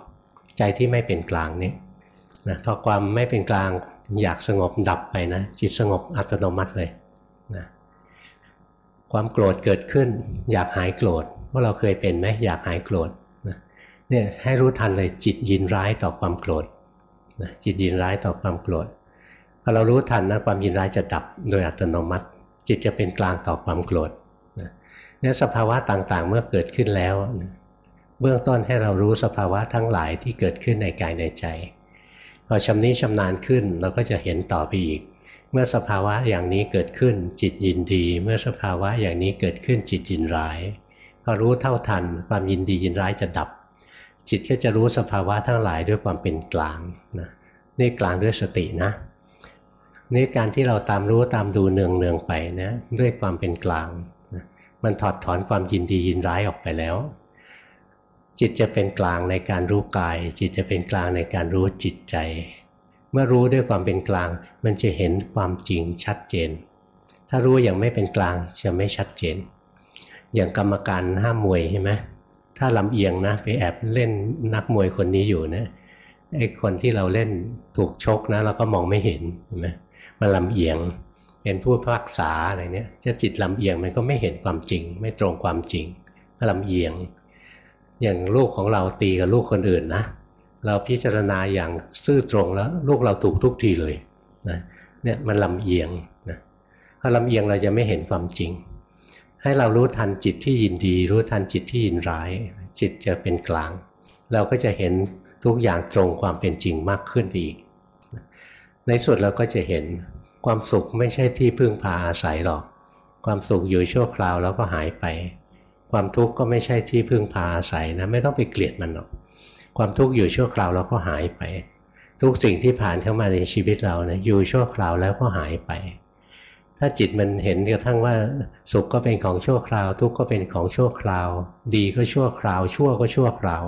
ใจที่ไม่เป็นกลางนี่นะพอความไม่เป็นกลาง อยากสงบดับไปนะ จิตสงบอัตโนมัติเลยนะความโกรธเกิดขึ้น อยากหายโกรธพวกเราเคยเป็นไหมอยากหายโกรธเนี่ยให้รู้ทันเลยจิตยินร้ายต่อความโกรธนะจิตยินร้ายต่อความโกรธพอเรารู้ทันนะความยินร้ายจะดับโดยอัตโนมัติ จิตจะเป็นกลางต่อความโกรธนะนี่สภาวะต่างๆ เมื่อเกิดขึ้นแล้ว เบื้องต้นให้เรารู้สภาวะทั้งหลายที่เกิดขึ้นในกายในใจ พอชำนิชำนาญขึ้นเราก็จะเห็นต่อไปอีก เมื่อสภาวะอย่างนี้เกิดขึ้นจิตยินดี เมื่อสภาวะอย่างนี้เกิดขึ้นจิตยินร้ายพอรู้เท่าทัน ความยินดียินร้ายจะดับ จิตก็จะรู้สภาวะทั้งหลายด้วยความเป็นกลางนะนี่กลางด้วยสตินะนี่การที่เราตามรู้ตามดูเนืองเนืองไปนะด้วยความเป็นกลางนะมันถอดถอนความยินดียินร้ายออกไปแล้ว จิตจะเป็นกลางในการรู้กาย จิตจะเป็นกลางในการรู้จิตใจ เมื่อรู้ด้วยความเป็นกลาง มันจะเห็นความจริงชัดเจน ถ้ารู้อย่างไม่เป็นกลางจะไม่ชัดเจน อย่างกรรมการห้ามมวยใช่ไหมถ้าลำเอียงนะไปแอบเล่นนักมวยคนนี้อยู่นะไอ้คนที่เราเล่นถูกชกนะเราก็มองไม่เห็นเห็นไหมมันลำเอียงเป็นผู้พักษาอะไรเนี้ยจะจิตลำเอียงมันก็ไม่เห็นความจริง ไม่ตรงความจริงลำเอียง อย่างลูกของเราตีกับลูกคนอื่นนะเราพิจารณาอย่างซื่อตรงแล้วลูกเราถูกทุกทีเลยนะเนี่ยมันลำเอียงนะถ้าลำเอียงเราจะไม่เห็นความจริง ให้เรารู้ทันจิตที่ยินดี รู้ทันจิตที่ยินร้าย จิตจะเป็นกลาง เราก็จะเห็นทุกอย่างตรงความเป็นจริงมากขึ้นอีก ในสุดเราก็จะเห็นความสุขไม่ใช่ที่พึ่งพาอาศัยหรอก ความสุขอยู่ชั่วคราวแล้วก็หายไป ความทุกข์ก็ไม่ใช่ที่พึ่งพาอาศัยนะไม่ต้องไปเกลียดมันหรอก ความทุกข์อยู่ชั่วคราวแล้วก็หายไป ทุกสิ่งที่ผ่านเข้ามาในชีวิตเรานะอยู่ชั่วคราวแล้วก็หายไป ถ้าจิตมันเห็นกระทั่งว่าสุขก็เป็นของชั่วคราว ทุกข์ก็เป็นของชั่วคราว ดีก็ชั่วคราว ชั่วก็ชั่วคราว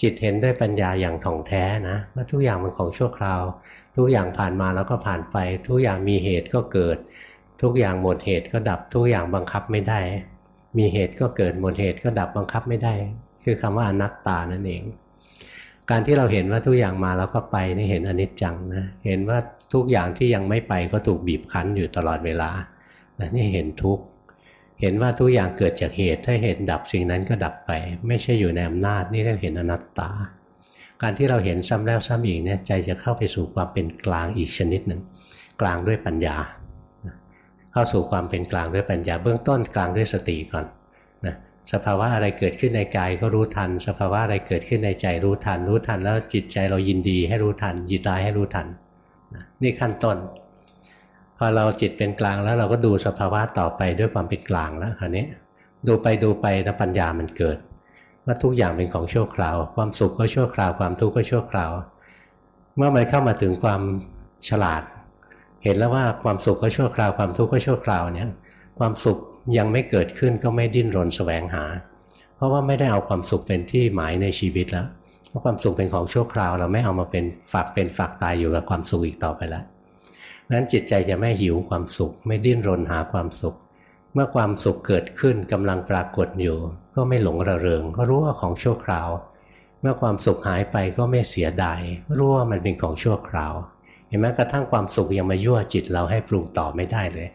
จิตเห็นด้วยปัญญาอย่างถ่องแท้นะว่าทุกอย่างมันของชั่วคราว ทุกอย่างผ่านมาแล้วก็ผ่านไป ทุกอย่างมีเหตุก็เกิด ทุกอย่างหมดเหตุก็ดับทุกอย่างบังคับไม่ได้ มีเหตุก็เกิดหมดเหตุก็ดับบังคับไม่ได้ คือคำว่าอนัตตานั่นเอง การที่เราเห็นว่าทุกอย่างมาแล้วก็ไปนี่เห็นอนิจจังนะเห็นว่าทุกอย่างที่ยังไม่ไปก็ถูกบีบคั้นอยู่ตลอดเวลานี่เห็นทุกเห็นว่าทุกอย่างเกิดจากเหตุถ้าเหตุดับสิ่งนั้นก็ดับไป ไม่ใช่อยู่ในอำนาจนี่เรียกเห็นอนัตตา การที่เราเห็นซ้ำแล้วซ้ำอีกเนี่ยใจจะเข้าไปสู่ความเป็นกลางอีกชนิดหนึ่งกลางด้วยปัญญา เข้าสู่ความเป็นกลางด้วยปัญญาเบื้องต้นกลางด้วยสติก่อนนะสภาวะอะไรเกิดขึ้นในกายก็รู้ทัน สภาวะอะไรเกิดขึ้นในใจรู้ทัน รู้ทันแล้วจิตใจเรายินดีให้รู้ทัน ยินร้ายให้รู้ทันนี่ขั้นต้นพอเราจิตเป็นกลางแล้วเราก็ดูสภาวะต่อไปด้วยความเป็นกลางแล้วคราวนี้ดูไปดูไปแล้วปัญญามันเกิดว่าทุกอย่างเป็นของชั่วคราว ความสุขก็ชั่วคราว ความทุกข์ก็ชั่วคราว เมื่อมันเข้ามาถึงความฉลาด เห็นแล้วว่าความสุขก็ชั่วคราวความทุกข์ก็ชั่วคราวเนี่ยความสุขยังไม่เกิดขึ้นก็ไม่ดิ้นรนแสวงหา เพราะว่าไม่ได้เอาความสุขเป็นที่หมายในชีวิตแล้วเพราะความสุขเป็นของชั่วคราว เราไม่เอามาเป็นฝากเป็นฝากตายอยู่กับความสุขอีกต่อไปแล้วนั้นจิตใจจะไม่หิวความสุข ไม่ดิ้นรนหาความสุข เมื่อความสุขเกิดขึ้นกำลังปรากฏอยู่ ก็ไม่หลงระเริง ก็รู้ว่าของชั่วคราว เมื่อความสุขหายไปก็ไม่เสียดายรู้ว่ามันเป็นของชั่วคราว ห็นไหมกระทั่งความสุขยังมายั่วจิตเราให้ปรุงต่อไม่ได้เลย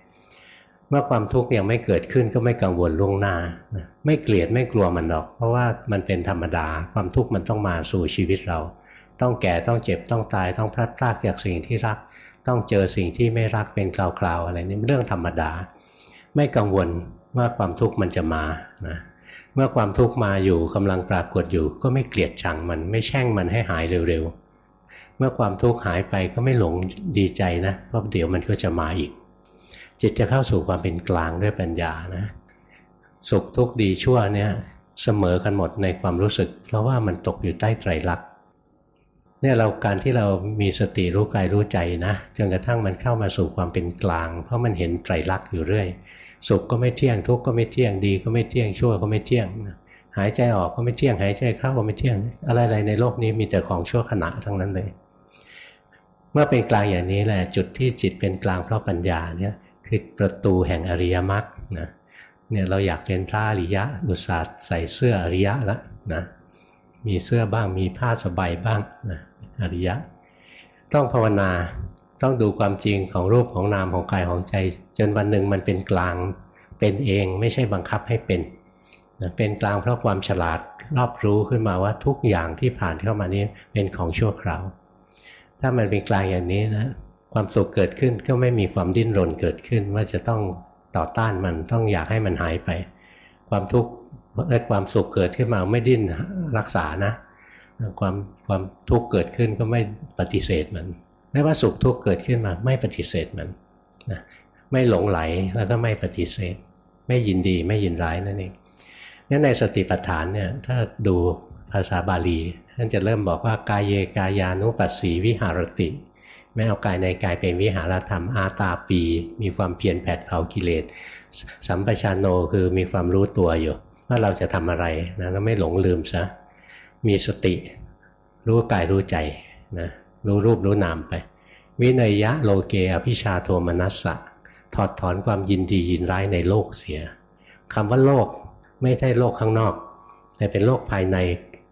เมื่อความทุกข์ยังไม่เกิดขึ้นก็ไม่กังวลล่วงหน้า ไม่เกลียดไม่กลัวมันหรอก เพราะว่ามันเป็นธรรมดา ความทุกข์มันต้องมาสู่ชีวิตเรา ต้องแก่ต้องเจ็บต้องตายต้องพลัดพรากจากสิ่งที่รัก ต้องเจอสิ่งที่ไม่รักเป็นคราวๆอะไรนี่เรื่องธรรมดา ไม่กังวลว่าความทุกข์มันจะมานะเมื่อความทุกข์มาอยู่กำลังปรากฏอยู่ ก็ไม่เกลียดชังมันไม่แช่งมันให้หายเร็วๆ เมื่อความทุกข์หายไปก็ไม่หลงดีใจนะเพราะเดี๋ยวมันก็จะมาอีก จิตจะเข้าสู่ความเป็นกลางด้วยปัญญานะ สุขทุกข์ดีชั่วเนี่ยเสมอกันหมดในความรู้สึก เพราะว่ามันตกอยู่ใต้ไตรลักษณ์เนี่ยเราการที่เรามีสติรู้กายรู้ใจนะจนกระทั่งมันเข้ามาสู่ความเป็นกลาง เพราะมันเห็นไตรลักษณ์อยู่เรื่อย สุขก็ไม่เที่ยงทุกข์ก็ไม่เที่ยงดี ก็ไม่เที่ยงชั่วก็ไม่เที่ยง หายใจออกก็ไม่เที่ยงหายใจเข้าก็ไม่เที่ยง อะไรๆในโลกนี้มีแต่ของชั่วขณะทั้งนั้นเลย เมื่อเป็นกลางอย่างนี้แหละจุดที่จิตเป็นกลางเพราะปัญญาเนี่ยคือประตูแห่งอริยมรรคนะเนี่ยเราอยากเป็นพระอริยะอุตส่าห์ใส่เสื้ออริยะแล้วนะมีเสื้อบ้างมีผ้าสบายบ้างนะอริยะ ต้องภาวนาต้องดูความจริงของรูปของนามของกายของใจ จนวันหนึ่งมันเป็นกลางเป็นเองไม่ใช่บังคับให้เป็นนะเป็นกลางเพราะความฉลาดรอบรู้ขึ้นมาว่าทุกอย่างที่ผ่านเข้ามานี้เป็นของชั่วคราว ถ้ามันเป็นกลางอย่างนี้นะความสุขเกิดขึ้นก็ไม่มีความดิ้นรนเกิดขึ้น ว่าจะต้องต่อต้านมันต้องอยากให้มันหายไป ความทุกข์และความสุขเกิดขึ้นมาไม่ดิ้นรักษานะความความทุกข์เกิดขึ้นก็ไม่ปฏิเสธมัน ไม่ว่าสุขทุกข์เกิดขึ้นมาไม่ปฏิเสธมันนะไม่หลงไหลแล้วก็ไม่ปฏิเสธ ไม่ยินดีไม่ยินร้ายนั่นเองงั้นในสติปัฏฐานเนี่ยถ้าดู ภาษาบาลีท่านจะเริ่มบอกว่ากายเยกายานุปัสสีวิหารติ ไม่เอากายในกายเป็นวิหารธรรมอาตาปี มีความเพียรแผดเผากิเลสสัมปชานโนคือมีความรู้ตัวอยู่ ว่าเราจะทำอะไรนะแล้วไม่หลงลืมซะมีสติ รู้กายรู้ใจนะรู้รูปรู้นามไป วินัยยะโลเกอภิชาโทมนัสสะถอดถอนความยินดียินร้ายในโลกเสียคำว่าโลกไม่ใช่โลกข้างนอก แต่เป็นโลกภายใน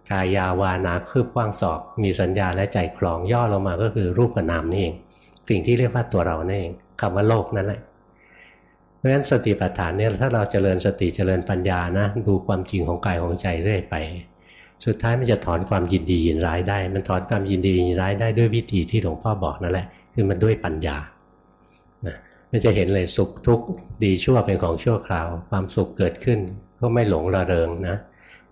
กายาวานาคืบกว้างศอก มีสัญญาและใจคลองย่อลงมาก็คือรูปกับนามนี่เอง สิ่งที่เรียกว่าตัวเรานั่นเองคำว่าโลกนั่นแหละเพราะฉะนั้นสติปัฏฐานเนี่ยถ้าเราเจริญสติเจริญปัญญานะดูความจริงของกายของใจเรื่อยไป สุดท้ายมันจะถอนความยินดียินร้ายได้ มันถอนความยินดียินร้ายได้ด้วยวิธีที่หลวงพ่อบอกนั่นแหละคือมันด้วยปัญญานะมันจะเห็นเลยสุขทุกข์ดีชั่วเป็นของชั่วคราว ความสุขเกิดขึ้นก็ไม่หลงระเริงนะ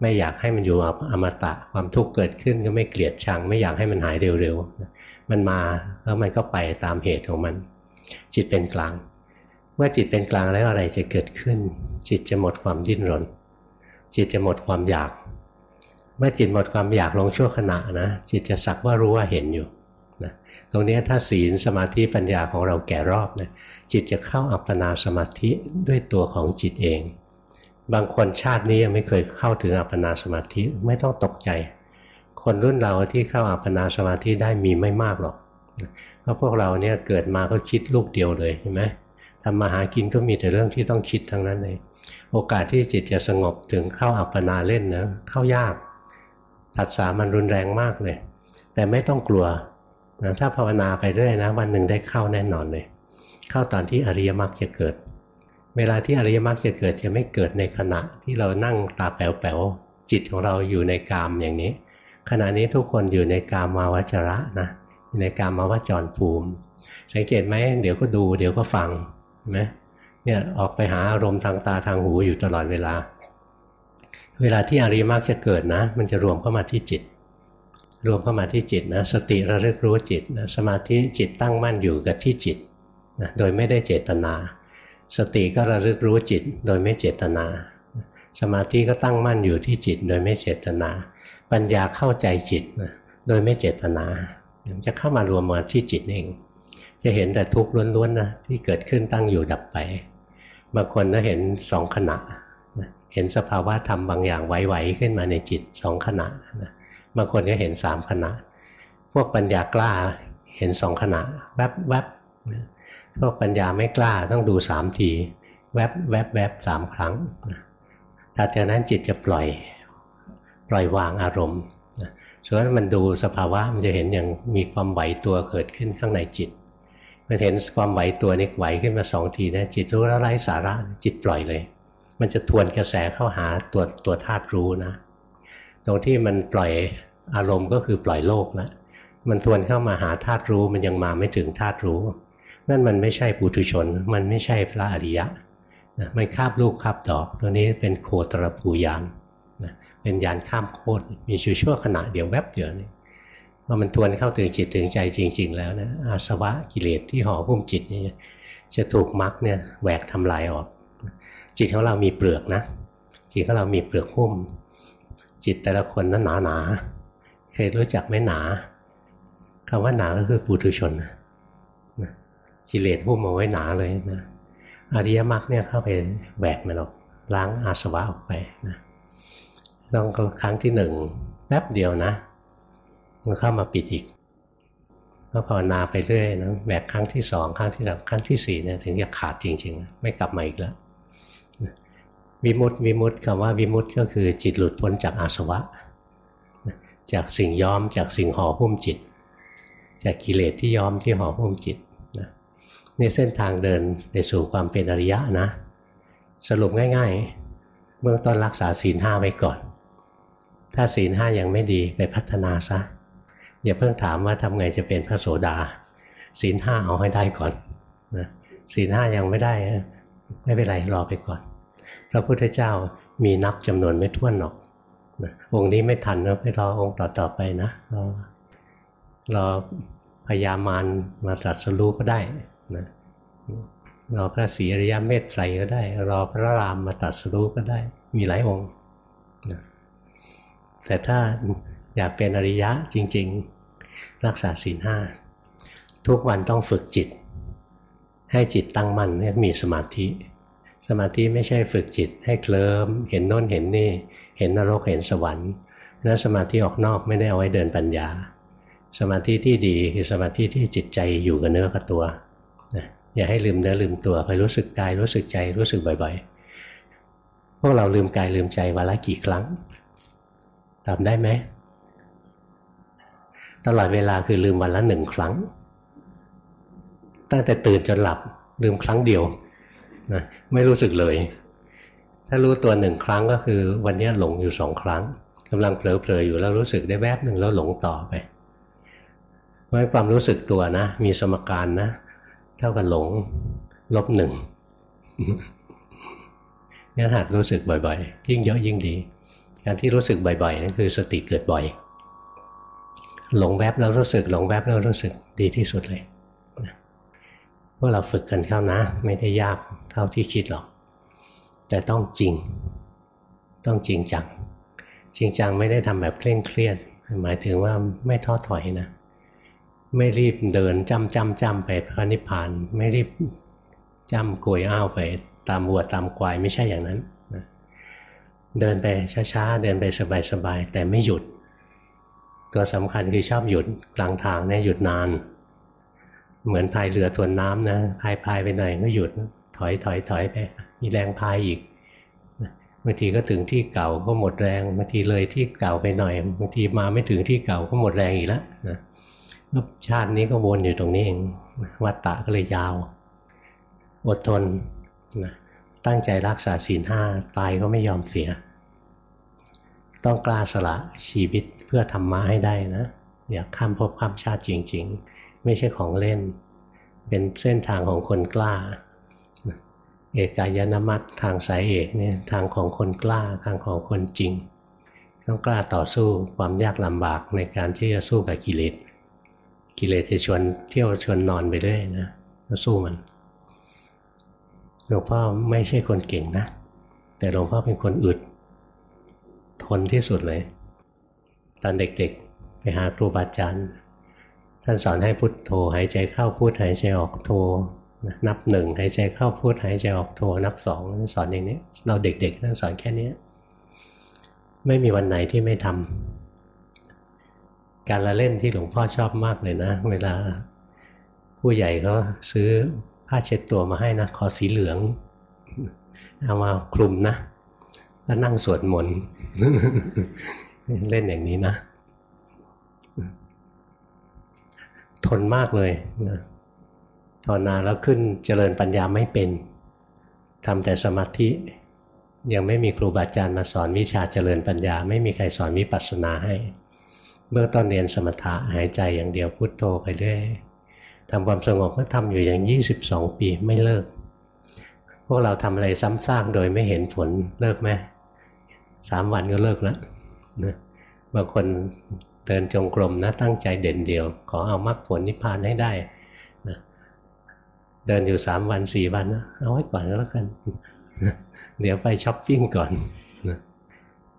ไม่อยากให้มันอยู่อมตะความทุกข์เกิดขึ้นก็ไม่เกลียดชัง ไม่อยากให้มันหายเร็วๆมันมาแล้วมันก็ไปตามเหตุของมัน จิตเป็นกลาง เมื่อจิตเป็นกลางแล้วอะไรจะเกิดขึ้น จิตจะหมดความดิ้นรน จิตจะหมดความอยาก เมื่อจิตหมดความอยากลงชั่วขณะนะจิตจะสักว่ารู้ว่าเห็นอยู่นะตรงนี้ถ้าศีลสมาธิปัญญาของเราแก่รอบนะจิตจะเข้าอัปปนาสมาธิด้วยตัวของจิตเอง บางคนชาตินี้ยังไม่เคยเข้าถึงอัปปนาสมาธิไม่ต้องตกใจ คนรุ่นเราที่เข้าอัปปนาสมาธิได้มีไม่มากหรอกเพราะพวกเราเนี่ยเกิดมาก็คิดลูกเดียวเลยเห็นไหมทำมาหากินก็มีแต่เรื่องที่ต้องคิดทั้งนั้นเลย โอกาสที่จิตจะสงบถึงเข้าอัปปนาเล่นนะเข้ายากถัดสามันรุนแรงมากเลย แต่ไม่ต้องกลัวนะถ้าภาวนาไปเรื่อยนะ วันหนึ่งได้เข้าแน่นอนเลย เข้าตอนที่อริยมรรคจะเกิด เวลาที่อริยมรรคจะเกิดจะไม่เกิดในขณะที่เรานั่งตาแป๋วๆจิตของเราอยู่ในกามอย่างนี้ ขณะนี้ทุกคนอยู่ในกามมาวจระนะอยู่ในกามมาวจรภูมิ สังเกตไหมเดี๋ยวก็ดู เดี๋ยวก็ฟังเห็นไหมเนี่ยออกไปหาอารมณ์ทางตาทางหูอยู่ตลอดเวลา เวลาที่อริยมรรคจะเกิดนะ มันจะรวมเข้ามาที่จิต รวมเข้ามาที่จิตนะสติระลึกรู้จิตนะสมาธิจิตตั้งมั่นอยู่กับที่จิตนะโดยไม่ได้เจตนา สติก็ระลึกรู้จิตโดยไม่เจตนา สมาธิก็ตั้งมั่นอยู่ที่จิตโดยไม่เจตนา ปัญญาเข้าใจจิตโดยไม่เจตนา จะเข้ามารวมมาที่จิตเอง จะเห็นแต่ทุกข์ล้วนๆนะที่เกิดขึ้นตั้งอยู่ดับไป บางคนก็เห็นสองขณะ เห็นสภาวะธรรมบางอย่างไหวๆขึ้นมาในจิตสองขณะ บางคนก็เห็นสามขณะ พวกปัญญากล้าเห็นสองขณะแวบๆ พวกปัญญาไม่กล้าต้องดูสามทีแวบแวบแวบสามครั้งถัดจากนั้นจิตจะปล่อยปล่อยวางอารมณ์ส่วนมันดูสภาวะมันจะเห็นอย่างมีความไหวตัวเกิดขึ้นข้างในจิตมันเห็นความไหวตัวนี้ไหวขึ้นมาสองทีนะจิตรู้แล้วไร้สาระจิตปล่อยเลย มันจะทวนกระแสเข้าหาตัวตัวธาตุรู้นะ ตรงที่มันปล่อยอารมณ์ก็คือปล่อยโลกแล้วมันทวนเข้ามาหาธาตุรู้มันยังมาไม่ถึงธาตุรู้ นั่นมันไม่ใช่ปุถุชน มันไม่ใช่พระอริยะนะมันคาบลูกคาบดอก ตัวนี้เป็นโคตรภูยานนะเป็นยานข้ามโคตรมีชั่วชั่วขณะเดียวแวบเดียวนี่พอมันทวนเข้าถึงจิตถึงใจจริง ๆ แล้วนะอาสวะกิเลสที่ห่อหุ้มจิตนี่จะถูกมรรคเนี่ยแหวกทำลายออก จิตของเรามีเปลือกนะ จิตของเรามีเปลือกหุ้ม จิตแต่ละคนนั้นหนาหนาเคยรู้จักไหมหนาคำว่าหนาก็คือปุถุชนนะ กิเลสหุ้มเอาไว้หนาเลยนะอริยมรรคเนี่ยเข้าไปแหวกมันออกล้างอาสวะออกไปนะต้องครั้งที่หนึ่งแป๊บเดียวนะมันเข้ามาปิดอีกก็ภาวนาไปเรื่อยนะแบกครั้งที่สองครั้งที่สามครั้งที่สี่เนี่ยถึงจะขาดจริง ๆ ไม่กลับมาอีกแล้ววิมุตติวิมุตติคำว่าวิมุตติก็คือจิตหลุดพ้นจากอาสวะ จากสิ่งย้อมจากสิ่งห่อหุ้มจิต จากกิเลสที่ย้อมที่ห่อหุ้มจิต นะนี่เส้นทางเดินไปสู่ความเป็นอริยะนะ สรุปง่าย ๆเมื่อต้นรักษาศีลห้าไว้ก่อน ถ้าศีลห้ายังไม่ดีไปพัฒนาซะ อย่าเพิ่งถามว่าทำไงจะเป็นพระโสดา ศีลห้าเอาให้ได้ก่อนนะศีลห้ายังไม่ได้ ไม่เป็นไรรอไปก่อน พระพุทธเจ้ามีนับจำนวนไม่ถ้วนหรอกนะองค์นี้ไม่ทันเราไปรอองค์ต่อๆไปนะรอรอพญามารมาตรัสรู้ก็ได้ นะรอพระศรีอริยเมตไตรก็ได้ รอพระรามมาตรัสรู้ก็ได้ มีหลายองค์นะแต่ถ้าอยากเป็นอริยะจริง ๆ รักษาศีลห้าทุกวันต้องฝึกจิต ให้จิตตั้งมั่นเนี่ยมีสมาธิ สมาธิไม่ใช่ฝึกจิต ให้เคลิมเห็นโน้นเห็นนี่ เห็นนรกเห็นสวรรค์นั้นสมาธิออกนอกไม่ได้เอาไว้เดินปัญญา สมาธิที่ดีคือสมาธิที่จิตใจอยู่กับเนื้อกับตัว นะอย่าให้ลืมเนื้อลืมตัวคอยรู้สึกกายรู้สึกใจรู้สึกบ่อยๆ พวกเราลืมกายลืมใจวันละกี่ครั้งตอบได้ไหมตลอดเวลาคือลืมวันละหนึ่งครั้ง ตั้งแต่ตื่นจนหลับลืมครั้งเดียวนะไม่รู้สึกเลย ถ้ารู้ตัวหนึ่งครั้งก็คือวันนี้หลงอยู่สองครั้งกำลังเผลอๆอยู่แล้วรู้สึกได้แวบหนึ่งแล้วหลงต่อไปเพราะความรู้สึกตัวนะ มีสมการนะ เท่ากับหลง ลบหนึ่งงั้นหัดรู้สึกบ่อยๆ ยิ่งเยอะยิ่งดี การที่รู้สึกบ่อยๆนั่นคือสติเกิดบ่อย หลงแวบแล้วรู้สึก หลงแวบแล้วรู้สึกดีที่สุดเลยพวกเราฝึกกันเข้านะ ไม่ได้ยากเท่าที่คิดหรอก แต่ต้องจริง ต้องจริงจัง จริงจังไม่ได้ทำแบบเคร่งเครียด หมายถึงว่าไม่ท้อถอยนะ ไม่รีบเดินจำจำจำไปพระนิพพานไม่รีบจำกลวยอ้าวไป ตามวัวตามควายไม่ใช่อย่างนั้นเดินไปช้าๆ เดินไปสบายๆ แต่ไม่หยุด ตัวสำคัญคือชอบหยุดกลางทางเนี่ยหยุดนาน เหมือนพายเรือทวนน้ำนะพายพายไปหน่อยก็หยุด ถอยถอยถอยไป มีแรงพายอีกบางทีก็ถึงที่เก่าก็หมดแรงบางทีเลยที่เก่าไปหน่อยบางทีมาไม่ถึงที่เก่าก็หมดแรงอีกแล้วนะ ชาตินี้ก็วนอยู่ตรงนี้เองวัฏฏะก็เลยยาว อดทนนะตั้งใจรักษาศีลห้าตายก็ไม่ยอมเสีย ต้องกล้าสละชีวิตเพื่อธรรมะให้ได้นะ อยากข้ามภพข้ามชาติจริง ๆ ไม่ใช่ของเล่น เป็นเส้นทางของคนกล้าเอกายนามัตทางสายเอกเนี่ยทางของคนกล้าทางของคนจริง ต้องกล้าต่อสู้ความยากลำบากในการที่จะสู้กับกิเลส กิเลสจะชวนเที่ยวชวนนอนไปเรื่อยนะก็สู้มันหลวงพ่อไม่ใช่คนเก่งนะ แต่หลวงพ่อเป็นคนอึด ทนที่สุดเลย ตอนเด็กๆ ไปหาครูบาอาจารย์ท่านสอนให้พุทโธหายใจเข้าพุทหายใจออกโธนับหนึ่งหายใจเข้าพุทหายใจออกโธนับสองสอนอย่างนี้ เราเด็กๆท่านสอนแค่นี้ไม่มีวันไหนที่ไม่ทำ การละเล่นที่หลวงพ่อชอบมากเลยนะ เวลา ผู้ใหญ่เขาซื้อผ้าเช็ดตัวมาให้นะขอสีเหลือง เอามาคลุมนะ แล้วนั่งสวดมนต์เล่นอย่างนี้นะ ทนมากเลยนะภาวนาแล้วขึ้นเจริญปัญญาไม่เป็นทำแต่สมาธิยังไม่มีครูบาอาจารย์มาสอนวิชาเจริญปัญญา ไม่มีใครสอนวิปัสสนาให้ เบื้องต้นเรียนสมถะหายใจอย่างเดียวพุโทโธไปเรื่อยทำความสงบก็ทำอยู่อย่าง 22 ปีไม่เลิก พวกเราทำอะไรซ้ำซากโดยไม่เห็นผลเลิกไหมสามวันก็เลิกแล้วนะบางคนเดินจงกรมนะตั้งใจเด่นเดียว ขอเอามรรคผลนิพพานให้ได้นะเดินอยู่สามวันสี่วันนะเอาไว้ก่อนแล้วกันเดี๋ยวไปช้อปปิ้งก่อนนะ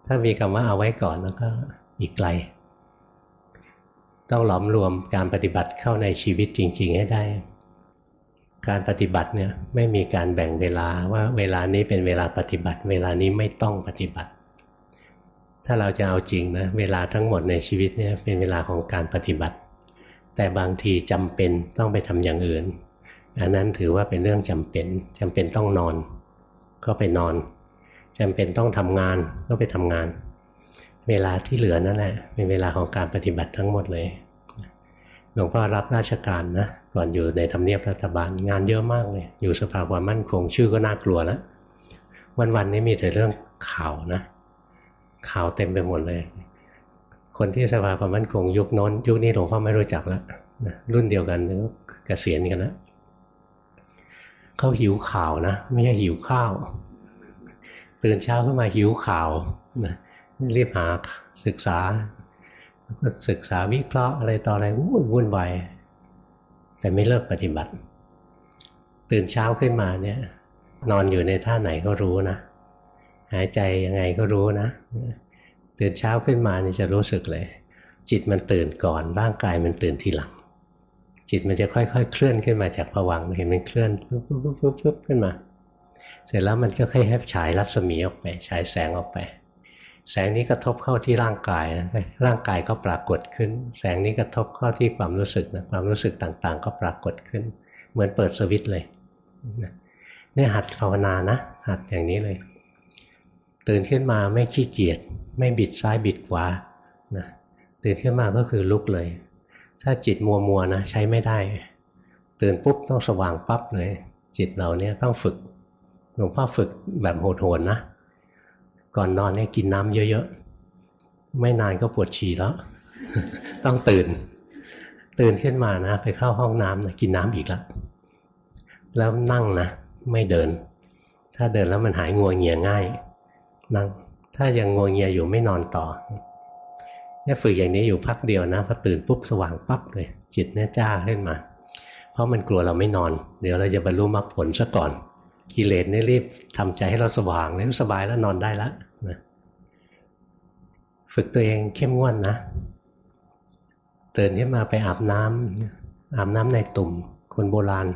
ถ้ามีคำว่าเอาไว้ก่อนแล้วก็อีกไกล ต้องหลอมรวมการปฏิบัติเข้าในชีวิตจริง ๆ ให้ได้ การปฏิบัติเนี่ยไม่มีการแบ่งเวลาว่าเวลานี้เป็นเวลาปฏิบัติ เวลานี้ไม่ต้องปฏิบัติ ถ้าเราจะเอาจริงนะเวลาทั้งหมดในชีวิตเนี่ยเป็นเวลาของการปฏิบัติ แต่บางทีจำเป็นต้องไปทำอย่างอื่น อันนั้นถือว่าเป็นเรื่องจำเป็นจำเป็นต้องนอน ก็ไปนอนจำเป็นต้องทำงานก็ไปทำงาน เวลาที่เหลือนั่นแหละเป็นเวลาของการปฏิบัติทั้งหมดเลยหลวงพ่อรับราชการนะก่อนอยู่ในทำเนียบรัฐบาลงานเยอะมากเลย อยู่สภาความมั่นคงชื่อก็น่ากลัวแล้ววันๆนี้มีแต่เรื่องข่าวนะ ข่าวเต็มไปหมดเลย คนที่สภาความมั่นคงยุคน้น ยุคนี้หลวงพ่อไม่รู้จักแล้วรุ่นเดียวกันกเกษียณกันแล้วเขาหิวข่าวนะ ไม่ใช่หิวข้าว ตื่นเช้าขึ้นมาหิวข่าวนะ รีบหาศึกษาก็ศึกษาวิเคราะห์อะไรต่ออะไรวุ่นวายแต่ไม่เลิกปฏิบัติ ตื่นเช้าขึ้นมาเนี่ย นอนอยู่ในท่าไหนก็รู้นะ หายใจยังไงก็รู้นะ ตื่นเช้าขึ้นมานี่จะรู้สึกเลย จิตมันตื่นก่อนร่างกายมันตื่นทีหลัง จิตมันจะค่อยๆ เคลื่อนขึ้นมาจากผวังเห็นมันเคลื่อนปุ๊บปุ๊บปุ๊บปุ๊บขึ้นมา เสร็จแล้วมันก็ค่อยแบฉายรัศมีออกไปฉายแสงออกไป แสงนี้กระทบเข้าที่ร่างกายร่างกายก็ปรากฏขึ้น แสงนี้กระทบเข้าที่ความรู้สึกนะความรู้สึกต่างๆ ก็ปรากฏขึ้น เหมือนเปิดสวิตช์เลยนี่หัดภาวนานะหัดอย่างนี้เลย ตื่นขึ้นมาไม่ขี้เกียจไม่บิดซ้ายบิดขวานะตื่นขึ้นมาก็คือลุกเลย ถ้าจิตมัวมัวนะใช้ไม่ได้ ตื่นปุ๊บต้องสว่างปั๊บเลย จิตเราเนี่ยต้องฝึกหลวงพ่อฝึกแบบโหดๆนะ ก่อนนอนเนี่ยกินน้ำเยอะๆ ไม่นานก็ปวดฉี่แล้ว ต้องตื่น ตื่นขึ้นมานะ ไปเข้าห้องน้ำนะกินน้ำอีกแล้วแล้วนั่งนะไม่เดิน ถ้าเดินแล้วมันหายงัวเงียง่าย นั่ง ถ้ายังงวงเงียอยู่ไม่นอนต่อเนี่ยฝึกอย่างนี้อยู่พักเดียวนะพอตื่นปุ๊บสว่างปั๊บเลย จิตเนี่ยจ้าขึ้นมา เพราะมันกลัวเราไม่นอน เดี๋ยวเราจะบรรลุมรรคผลซะก่อนกิเลสเนี่ยรีบทำใจให้เราสว่างแล้วสบายแล้วนอนได้แล้วนะ ฝึกตัวเองเข้มงวดนนะตื่นขึ้นมาไปอาบน้ำอาบน้ำในตุ่มคนโบราณ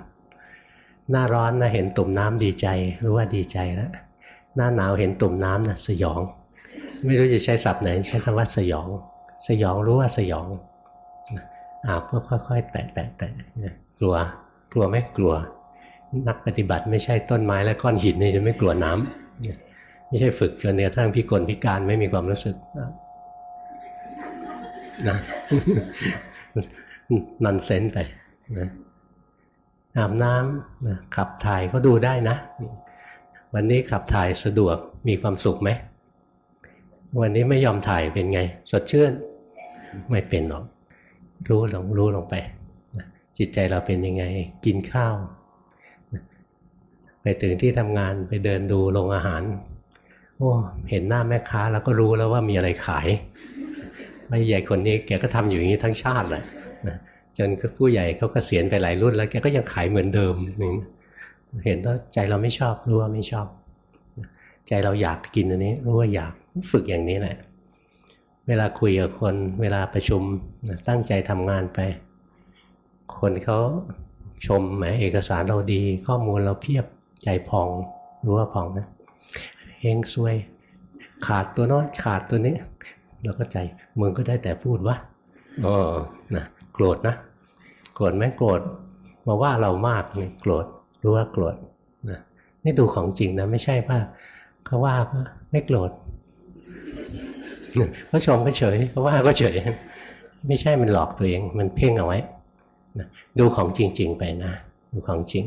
หน้าร้อนนะเห็นตุ่มน้ำดีใจรู้ว่าดีใจแล้วหน้าหนาวเห็นตุ่มน้ำนะสยอง ไม่รู้จะใช้ศัพท์ไหนใช้คำว่าสยอง สยองรู้ว่าสยองอาบก็ค่อยๆ แตะแตะแตะกลัว กลัวไม่กลัว นักปฏิบัติไม่ใช่ต้นไม้และก้อนหินนี่จะไม่กลัวน้ำไม่ใช่ฝึกจนเนี่ยทั้งพิกลพิการไม่มีความรู้สึก นะนันเซนไปนะอาบน้ำนะขับถ่ายก็ดูได้นะ วันนี้ขับถ่ายสะดวกมีความสุขไหม วันนี้ไม่ยอมถ่ายเป็นไง สดชื่น ไม่เป็นหรอก รู้ลงรู้ลงไป จิตใจเราเป็นยังไง กินข้าว ไปถึงที่ทำงานไปเดินดูโรงอาหาร โอ้ เห็นหน้าแม่ค้าแล้วก็รู้แล้วว่ามีอะไรขาย ไม่ใหญ่คนนี้แกก็ทำอยู่อย่างนี้ทั้งชาติแหละจนผู้ใหญ่เขาก็เสียนไปหลายรุ่นแล้วแกก็ยังขายเหมือนเดิมหนึ่งเห็นว่าใจเราไม่ชอบรู้ว่าไม่ชอบ ใจเราอยากกินอันนี้รู้ว่าอยากฝึกอย่างนี้แหละ เวลาคุยกับคน เวลาประชุมตั้งใจทำงานไป คนเขาชมแหมเอกสารเราดี ข้อมูลเราเพียบใจพองรู้ว่าพองนะเฮงซวย ขาดตัวน้อยขาดตัวนี้ เราก็ใจมึงก็ได้แต่พูดว่าอ๋อนะโกรธนะโกรธไหมโกรธมาว่าเรามากนี่โกรธรู้ว่าโกรธนะนี่ดูของจริงนะไม่ใช่ว่าเขาว่าก็ไม่โกรธเขาชมก็เฉยเขาว่าก็เฉย ไม่ใช่มันหลอกตัวเอง มันเพ่งเอาไว้ดูของจริง ๆ ไปนะดูของจริง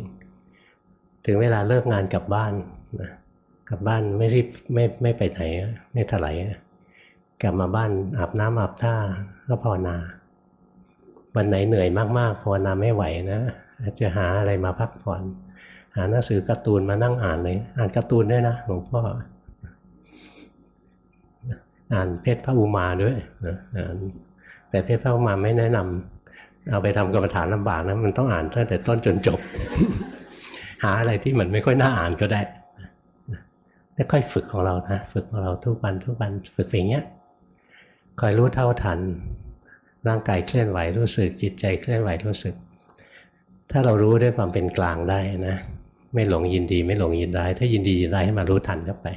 ถึงเวลาเลิกงานกลับบ้านนะกลับบ้านไม่รีบไม่ไม่ไปไหน ไม่ถลาย กลับมาบ้านอาบน้ำอาบท่าก็ภาวนา วันไหนเหนื่อยมากๆภาวนาไม่ไหวนะจะหาอะไรมาพักผ่อน หาหนังสือการ์ตูนมานั่งอ่านเลย อ่านการ์ตูนด้วยนะหลวงพ่ออ่านเพชรพระอุมาด้วยนะแต่เพชรพระอุมาไม่แนะนำเอาไปทำกรรมฐานลำบากนะมันต้องอ่านตั้งแต่ต้นจนจบ หาอะไรที่มันไม่ค่อยน่าอ่านก็ได้แล้ค่อยฝึกของเรานะฝึกของเราทุกวันทุกวันฝึกอย่างเงี้ย คอยรู้เท่าทัน ร่างกายเคลื่อนไหวรู้สึก จิตใจเคลื่อนไหวรู้สึก ถ้าเรารู้ด้วยความเป็นกลางได้นะ ไม่หลงยินดีไม่หลงยินร้าย ถ้ายินดียินร้ายให้มารู้ทันเข้าไป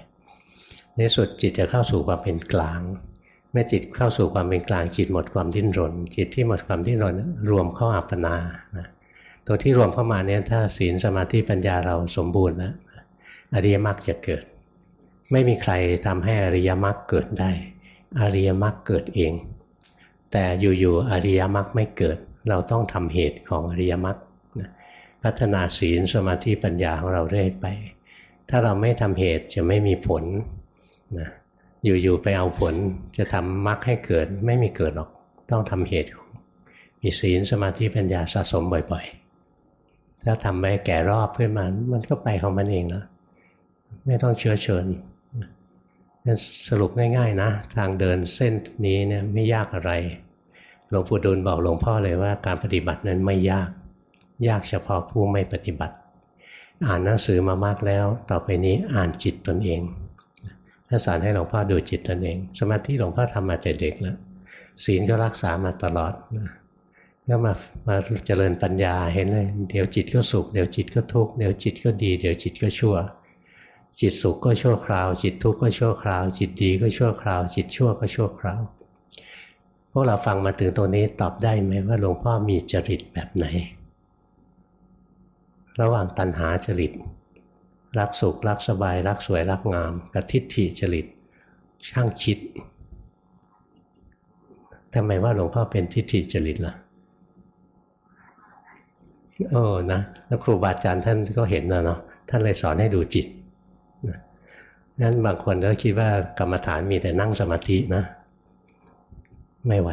ในสุดจิตจะเข้าสู่ความเป็นกลาง เมื่อจิตเข้าสู่ความเป็นกลางจิตหมดความดิ้นรน จิตที่หมดความดิ้นรนรวมเข้าอัปปนานะตัวที่รวมเข้ามาเนี่ยถ้าศีลสมาธิปัญญาเราสมบูรณ์แล้วอริยมรรคจะเกิด ไม่มีใครทำให้อริยมรรคเกิดได้ อริยมรรคเกิดเอง แต่อยู่ๆอริยมรรคไม่เกิด เราต้องทำเหตุของอริยมรรคพัฒนาศีลสมาธิปัญญาของเราเรื่อยไป ถ้าเราไม่ทำเหตุจะไม่มีผลนะอยู่ๆไปเอาผลจะทำมรรคให้เกิดไม่มีเกิดหรอกต้องทำเหตุ มีศีลสมาธิปัญญาสะสมบ่อย ๆ ถ้าทำไปแก่รอบขึ้นมา มันก็ไปของมันเองแล้วไม่ต้องเชื้อเชิญ สรุปง่าย ๆ นะ ทางเดินเส้นนี้เนี่ยไม่ยากอะไรหลวงปู่ดูลบอกหลวงพ่อเลยว่าการปฏิบัตินั้นไม่ยาก ยากเฉพาะผู้ไม่ปฏิบัติ อ่านหนังสือมามากแล้ว ต่อไปนี้อ่านจิตตนเองท่านสอนให้หลวงพ่อดูจิตตนเอง สมาธิหลวงพ่อทำมาแต่เด็กแล้วศีลก็รักษามาตลอดก็มามาเจริญปัญญาเห็นเลย เดี๋ยวจิตก็สุข เดี๋ยวจิตก็ทุกข์เดี๋ยวจิตก็ดี เดี๋ยวจิตก็ชั่ว จิตสุขก็ชั่วคราว จิตทุกข์ก็ชั่วคราว จิตดีก็ชั่วคราว จิตชั่วก็ชั่วคราว พวกเราฟังมาถึงตัวนี้ตอบได้ไหมว่าหลวงพ่อมีจริตแบบไหน ระหว่างตัณหาจริต รักสุขรักสบาย รักสวยรักงามกับทิฏฐิจริต ช่างคิดทำไมว่าหลวงพ่อเป็นทิฏฐิจริตล่ะโอ้นะแล้วครูบาอาจารย์ท่านก็เห็นนะเนาะท่านเลยสอนให้ดูจิต งั้นบางคนก็คิดว่ากรรมฐานมีแต่นั่งสมาธินะ ไม่ไหว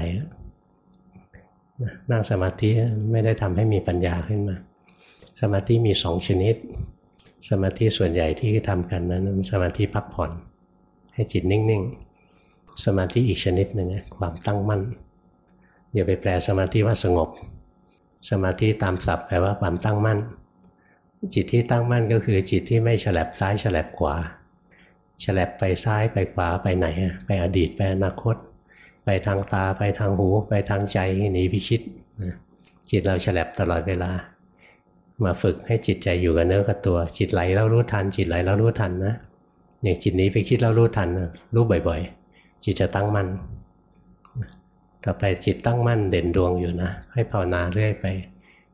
นั่งสมาธิไม่ได้ทำให้มีปัญญาขึ้นมา สมาธิมีสองชนิด สมาธิส่วนใหญ่ที่ทำกันนั้น สมาธิพักผ่อน ให้จิตนิ่ง ๆ สมาธิอีกชนิดหนึ่งความตั้งมั่นอย่าไปแปลสมาธิว่าสงบ สมาธิตามศัพท์แปลว่าความตั้งมั่น จิตที่ตั้งมั่นก็คือจิตที่ไม่ฉลับซ้ายฉลับขวา ฉลับไปซ้ายไปขวาไปไหน ไปอดีตไปอนาคต ไปทางตาไปทางหู ไปทางใจหนีพิชิตจิตเราฉลับตลอดเวลา มาฝึกให้จิตใจอยู่กับเนื้อกับตัว จิตไหลแล้วรู้ทัน จิตไหลแล้วรู้ทันนะอย่างจิตนี้ไปคิดแล้วรู้ทันรู้บ่อย ๆ จิตจะตั้งมั่นต่อไปจิตตั้งมั่นเด่นดวงอยู่นะให้ภาวนาเรื่อยไป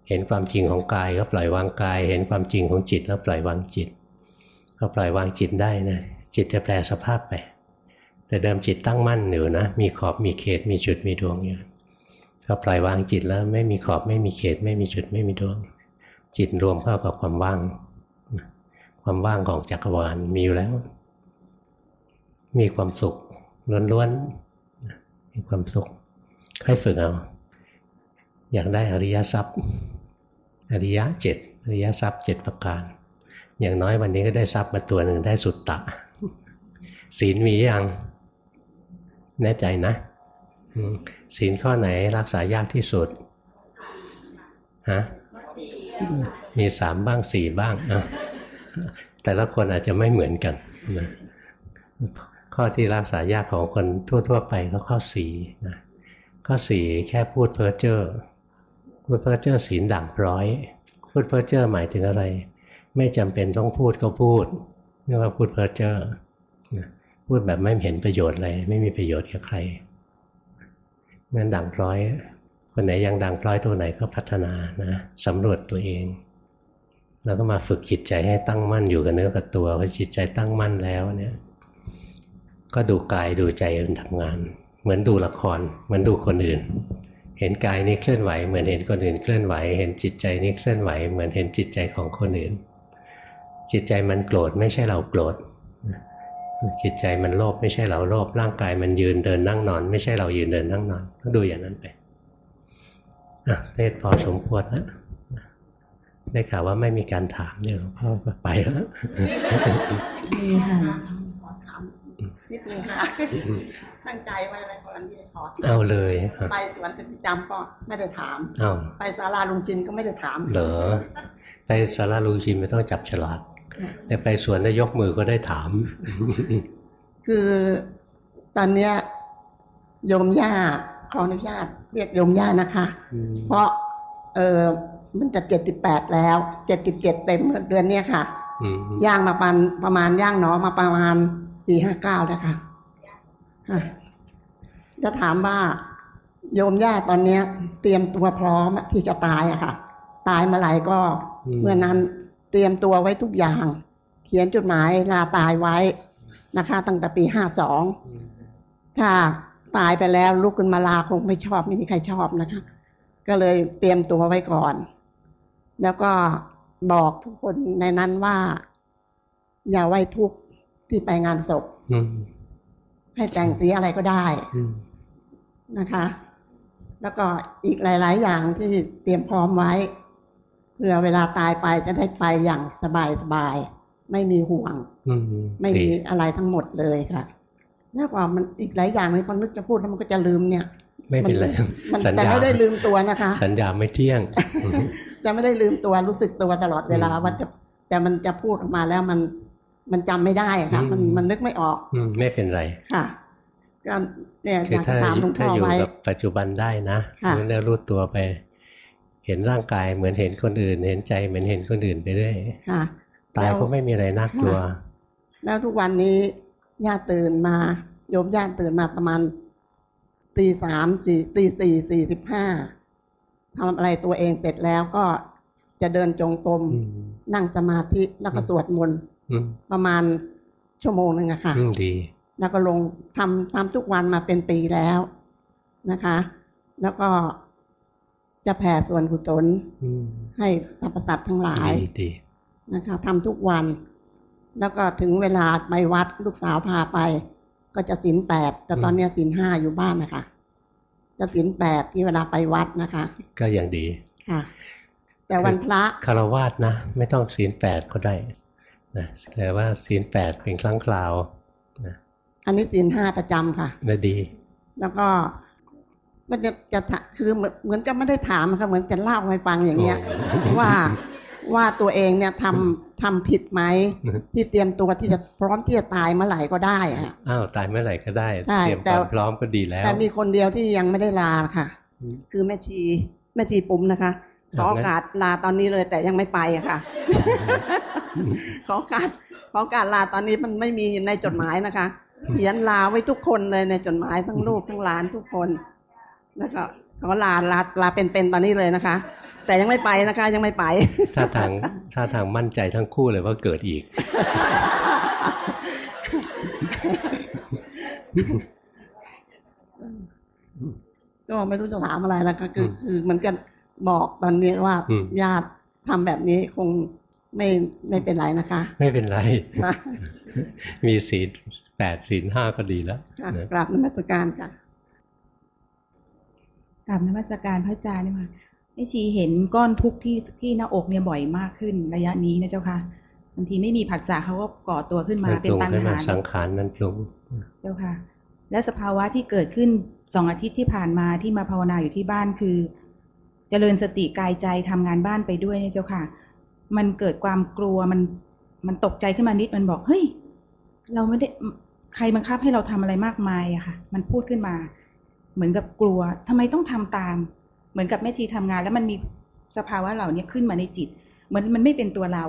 เห็นความจริงของกายก็ปล่อยวางกาย เห็นความจริงของจิตแล้วปล่อยวางจิตพอปล่อยวางจิตได้นะ จิตจะแปลสภาพไป แต่เดิมจิตตั้งมั่นอยู่นะ มีขอบมีเขต มีจุดมีดวงอยู่พอปล่อยวางจิตแล้วไม่มีขอบไม่มีเขต ไม่มีจุดไม่มีดวง จิตรวมเข้ากับความว่าง ความว่างของจักรวาลมีอยู่แล้ว มีความสุขล้วนๆมีความสุขให้ฝึกเอาอยากได้อริยทรัพย์ อริยะเจ็ดอริยทรัพย์เจ็ดประการ อย่างน้อยวันนี้ก็ได้ทรัพย์มาตัวหนึ่งได้สุดตะ ศีลมียังแน่ใจนะศีลข้อไหนรักษายากที่สุดฮะมีสามบ้างสี่บ้างแต่ละคนอาจจะไม่เหมือนกันนะข้อที่รักษายากของคนทั่ว ๆ ไปก็ข้อสี่นะข้อสี่แค่พูดเพ้อเจ้อพูดเพ้อเจ้อศีลด่างพร้อย พูดเพ้อเจ้อหมายถึงอะไร ไม่จำเป็นต้องพูดก็พูดเรียกว่าพูดเพ้อเจ้อ พูดแบบไม่เห็นประโยชน์อะไรไม่มีประโยชน์กับใครนั่นด่างพร้อย คนไหนยังดังพร้อยตัวไหนก็พัฒนานะสำรวจตัวเองแล้วก็มาฝึกจิตใจให้ตั้งมั่นอยู่กับเนื้อกับตัวพอจิตใจตั้งมั่นแล้วเนี่ย ก็ดูกายดูใจมันทำงาน เหมือนดูละคร เหมือนดูคนอื่น เห็นกายนี้เคลื่อนไหว เหมือนเห็นคนอื่นเคลื่อนไหว เห็นจิตใจนี้เคลื่อนไหว เหมือนเห็นจิตใจของคนอื่น จิตใจมันโกรธไม่ใช่เราโกรธ จิตใจมันโลภไม่ใช่เราโลภร่างกายมันยืนเดินนั่งนอน ไม่ใช่เรายืนเดินนั่งนอนก็ดูอย่างนั้นไปอะเทศพอสมควรแล้วได้ข่าวว่าไม่มีการถามเนี่ยหลวงพ่อก็ไปแล้วมีค่ะขอถามนิดนึงค่ะตั้งใจไว้อะไรก่อนที่จะขอเอาเลยอะไปสวนจำก็ไม่ได้ถามเอาไปศาลาลุงชินก็ไม่ได้ถามเหรอไปสาราลูชิมไม่ต้องจับฉลาก แต่ไปสวนได้ยกมือก็ได้ถาม คือตอนเนี้ยโยมย่าขออนุญาตเรียกโยมย่านะคะอืมเพราะเออมันจะเจ็ดสิบแปดแล้วเจ็ดสิบเจ็ดเต็มเดือนเนี้ยค่ะอืมย่างมาประมาณประมาณย่างหนอมาประมาณสี่ห้าเก้าแล้วค่ะอะจะถามว่าโยมย่าตอนเนี้ย เตรียมตัวพร้อมที่จะตายอะค่ะ ตายเมื่อไหร่ก็เมื่อนั้น เตรียมตัวไว้ทุกอย่าง เขียนจดหมายลาตายไว้นะคะ ตั้งแต่ปีห้าสองถ้าตายไปแล้วลุกขึ้นมาลาคงไม่ชอบไม่มีใครชอบนะคะ ก็เลยเตรียมตัวไว้ก่อน แล้วก็บอกทุกคนในนั้นว่า อย่าไว้ทุกข์ที่ไปงานศพให้แต่งสีอะไรก็ได้นะคะ แล้วก็อีกหลาย ๆ อย่างที่เตรียมพร้อมไว้ เพื่อเวลาตายไปจะได้ไปอย่างสบายสบายๆไม่มีห่วงอืมไม่มีดีอะไรทั้งหมดเลยค่ะแล้วก็มันอีกหลายอย่างเลยพอนึกจะพูดแล้วมันก็จะลืมเนี่ย ไม่เป็นไรมันสัญแต่ญาไม่ได้ลืมตัวนะคะ สัญญาไม่เที่ยงจะไม่ได้ลืมตัวรู้สึกตัวตลอดเวลาอืมว่าจะแต่มันจะพูดออกมาแล้วมันมันจำไม่ได้อะค่ะมันอืมมันนึกไม่ออก อืมไม่เป็นไรค่ะก็เนี่ยคืออยากจะถ้าถามหลวงถ้าพ่ออยู่ไว้กับปัจจุบันได้นะค่ะรู้เนื้อรู้ตัวไป เห็นร่างกายเหมือนเห็นคนอื่น เห็นใจเหมือนเห็นคนอื่นไปเรื่อยค่ะตายแล้วก็ไม่มีอะไรน่ากลัวค่ะแล้วทุกวันนี้ย่าตื่นมาโยมย่าตื่นมาประมาณตีสามสี่ตีสี่สี่สิบห้าทำอะไรตัวเองเสร็จแล้วก็จะเดินจงกรมอืมนั่งสมาธิแล้วก็อืมสวดมนต์อืมประมาณชั่วโมงหนึ่งอะค่ะอืมดี แล้วก็ลงทำทำทุกวันมาเป็นปีแล้วนะคะ แล้วก็ จะแผ่ส่วนกุศลอืมให้สรรพสัตว์ทั้งหลายดีดีนะคะทำทุกวัน แล้วก็ถึงเวลาไปวัดลูกสาวพาไป ก็จะศีลแปดแต่ตอนเนี้ยศีลห้าอยู่บ้านนะคะ จะศีลแปดที่เวลาไปวัดนะคะ ก็อย่างดีค่ะ แต่วันพระคารวาสนะ ไม่ต้องศีลแปดก็ได้นะแต่ว่าศีลแปดเป็นครั้งคราวนะอันนี้ศีลห้าประจำค่ะน่าดี แล้วก็ มันจะจะถาคือเหมือนเหมือนกับไม่ได้ถามนะคะเหมือนจะเล่าให้ฟังอย่างเงี้ย ว่าว่าตัวเองเนี่ยทำทำผิดไหมที่เตรียมตัวที่จะพร้อมที่จะตายเมื่อไหร่ก็ได้อะอ้าวตายเมื่อไหร่ก็ได้ใช่เตรียมแต่ความพร้อมก็ดีแล้ว แต่มีคนเดียวที่ยังไม่ได้ลาค่ะอืมคือแม่ชีแม่ชีปุ๋มนะคะขอโอกาสลาตอนนี้เลยแต่ยังไม่ไปอะค่ะขอโอกาสขอโอกาสลาตอนนี้มันไม่มีในจดหมายนะคะเขียนลาไว้ทุกคนเลยในจดหมายทั้งลูกทั้งหลานทุกคน แล้วก็ขอลาลาลาเป็นๆตอนนี้เลยนะคะ แต่ยังไม่ไปนะคะ ยังไม่ไปถ้าทางถ้าทางมั่นใจทั้งคู่เลยว่าเกิดอีก ก็ไม่รู้จะถามอะไรแล้วก็คืออืมคือเหมันกันบอกตอนนี้ว่าอืมญาติทำแบบนี้คงไม่ไม่เป็นไรนะคะ ไม่เป็นไรนะมีศีลแปดศีลห้าก็ดีแล้วค่ะนะกราบนมัสการค่ะ กราบนมัสการพระอาจารย์เนี่ยค่ะแม่ชีเห็นก้อนทุกข์ที่ที่หน้าอกเนี่ยบ่อยมากขึ้นระยะนี้นะเจ้าค่ะบางทีไม่มีผัสสะเขาก็ก่อตัวขึ้นมามันเป็นปรุงตัณขึ้นมาหาสังขารมันปรุงเจ้าค่ะ และสภาวะที่เกิดขึ้นสองอาทิตย์ที่ผ่านมาที่มาภาวนาอยู่ที่บ้านคือ เจริญสติกายใจทำงานบ้านไปด้วยเนี่ยเจ้าค่ะ มันเกิดความกลัวมันมันตกใจขึ้นมานิดมันบอกเฮ้ยเราไม่ได้ใครบังคับให้เราทำอะไรมากมายอะค่ะ มันพูดขึ้นมา เหมือนกับกลัวทำไมต้องทำตาม เหมือนกับแม่ชีทำงาน แล้วมันมีสภาวะเหล่านี้ขึ้นมาในจิต เหมือนมันไม่เป็นตัวเรา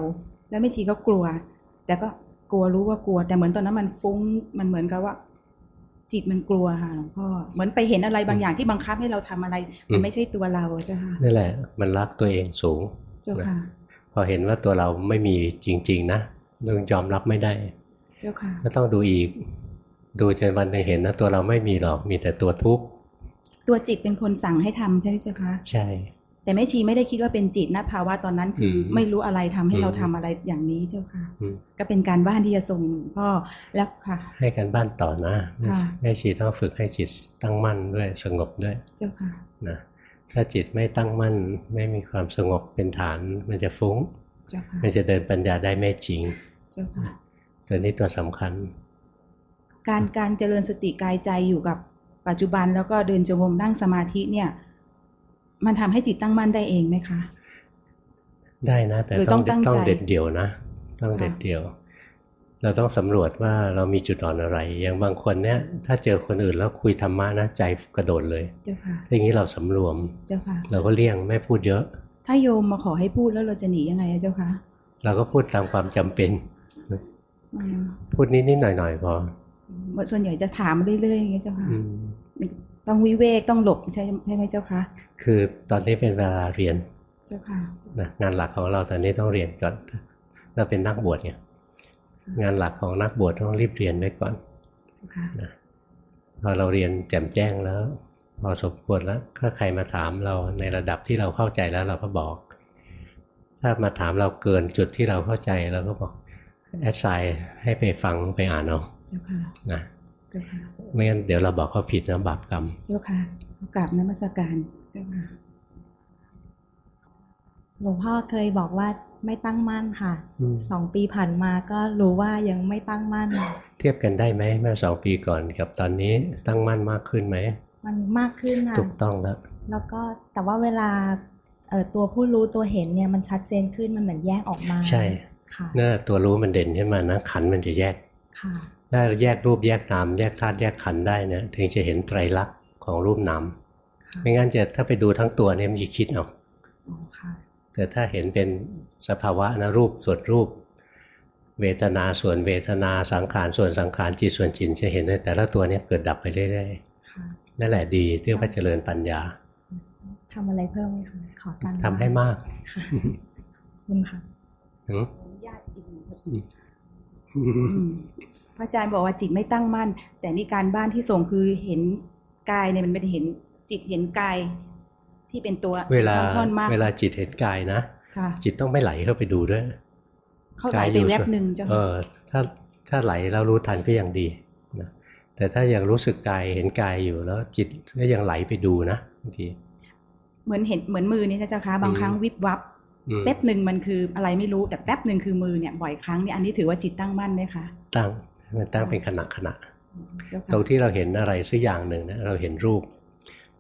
แล้วแม่ชีก็กลัว แต่ก็กลัวรู้ว่ากลัว แต่เหมือนตอนนั้นมันฟุ้งมันเหมือนกับว่า จิตมันกลัวค่ะหลวงพ่อเหมือนไปเห็นอะไรบางอย่างที่บังคับให้เราทำอะไร มันไม่ใช่ตัวเราเจ้าค่ะนั่นแหละ มันรักตัวเองสูงเจ้าค่ะพอเห็นว่าตัวเราไม่มีจริง ๆ นะต้องยอมรับไม่ได้เจ้าค่ะก็ต้องดูอีก ดูจนวันหนึงเห็นนะตัวเราไม่มีหรอกมีแต่ตัวทุกข์ตัวจิตเป็นคนสั่งให้ทำใช่ไหมเจ้าคะใช่ แต่แม่ชีไม่ได้คิดว่าเป็นจิตนะภาวะตอนนั้นคืออมไม่รู้อะไรทำให้อืมเราทำอะไรอย่างนี้เจ้าค่ะอืมก็เป็นการบ้านที่จะส่งหลวงพ่อแล้วค่ะ ให้กันบ้านต่อนะแม่ค่ะแม่ชีต้องฝึกให้จิตตั้งมั่นด้วยสงบด้วย เจ้าค่ะนะถ้าจิตไม่ตั้งมั่นไม่มีความสงบเป็นฐาน มันจะฟุ้งเจ้าค่ะมันจะเดินปัญญาได้ไม่จริง เจ้าค่ะตัวนี้ตัวสำคัญ การการเจริญสติกายใจอยู่กับปัจจุบันแล้วก็เดินจงกรมนั่งสมาธิเนี่ย มันทำให้จิตตั้งมั่นได้เองไหมคะ ได้นะ แต่หรือต้ต้อองงตั้งต้องใจเด็ดเดี่ยวนะ ต้องค่ะเด็ดเดี่ยว เราต้องสำรวจว่าเรามีจุดอ่อนอะไร อย่างบางคนเนี่ย ถ้าเจอคนอื่นแล้วคุยธรรมะนะใจกระโดดเลยเจ้าค่ะอย่างนี้เราสำรวมเจ้าค่ะเราก็เลี่ยงไม่พูดเยอะ ถ้าโยมมาขอให้พูดแล้วเราจะหนียังไงอะเจ้าคะเราก็พูดตามความจำเป็นอืมพูดนิดๆหน่อยๆพอ ส่วนใหญ่จะถามเรื่อยๆอย่างเงี้ยเจ้าค่ะอืมต้องวิเวกต้องหลบใช่ใช่ไหมเจ้าคะคือตอนนี้เป็นเวลาเรียน เจ้าค่ะนะงานหลักของเราตอนนี้ต้องเรียนก่อนเราเป็นนักบวชไงงานหลักของนักบวชต้องรีบเรียนไว้ก่อนเจ้าค่ะนะพอเราเรียนแจ่มแจ้งแล้ว พอสมควรแล้วถ้าใครมาถามเราในระดับที่เราเข้าใจแล้วเราก็บอก ถ้ามาถามเราเกินจุดที่เราเข้าใจเราก็บอกแอดไซน์ให้ไปฟังไปอ่านเอา เจ้าค่ะนะเจ้าค่ะไม่งั้นเดี๋ยวเราบอกเขาผิดนะบาปกรรม เจ้าค่ะกราบนมัสการเจ้าค่ะหลวงพ่อเคยบอกว่าไม่ตั้งมั่นค่ะอืมสองปีผ่านมาก็รู้ว่ายังไม่ตั้งมั่น เทียบกันได้ไหมเมื่อสองปีก่อนกับตอนนี้ตั้งมั่นมากขึ้นไหมมันมากขึ้นค่ะถูกต้องแล้วแล้วก็แต่ว่าเวลาเอ่อตัวผู้รู้ตัวเห็นเนี่ยมันชัดเจนขึ้นมันเหมือนแยกออกมา ใช่ค่ะเน่าตัวรู้มันเด่นขึ้นมานะขันธ์มันจะแยกค่ะ ถ้าแยกรูปแยกนามแยกธาตุแยกขันธ์ได้เนี่ยถึงจะเห็นไตรลักษณ์ของรูปนามค่ะไม่งั้นจะถ้าไปดูทั้งตัวเนี่ยมันจะคิดเอาอ๋อค่ะแต่ถ้าเห็นเป็นสภาวะนะรูปส่วนรูป เวทนาส่วนเวทนาสังขารส่วนสังขารจิตส่วนจิตจะเห็นเลยแต่ละตัวเนี่ยเกิดดับไปเรื่อยค่ะๆนั่นแหละดีเรียกว่าเจริญปัญญาทำอะไรเพิ่มไหมคะขอการทำให้มากค่ะขอบคุณค่ะหือญาติอีกหนึ่งค รับอืมอืมพระอาจารย์บอกว่าจิตไม่ตั้งมั่น แต่นี่การบ้านที่ส่งคือเห็นกายเนี่ยมันไม่ได้เห็นจิตเห็นกายที่เป็นตัวเวลาท่อนๆมากเวลาจิตเห็นกายนะค่ะจิตต้องไม่ไหลเข้าไปดูด้วยเข้าใจไปแวบหนึ่งเจ้าเอค่ะอถ้าถ้าไหลแล้วรู้ทันก็ยังดีนะแต่ถ้ายังรู้สึกกายเห็นกายอยู่แล้ว จิตก็ยังไหลไปดูนะบางทีเหมือนเห็นเหมือนมือนี่นะเจ้าค่ะบางอืมครั้งวิบวับอืมแป๊บหนึ่งมันคืออะไรไม่รู้แต่แป๊บหนึ่งคือมือเนี่ยบ่อยครั้งเนี่ยอันนี้ถือว่าจิตตั้งมั่นไหมคะตั้ง มันตั้งเป็นขณะขณะเจ้าค่ะตรงที่เราเห็นอะไรสักอย่างหนึ่งนะเราเห็นรูป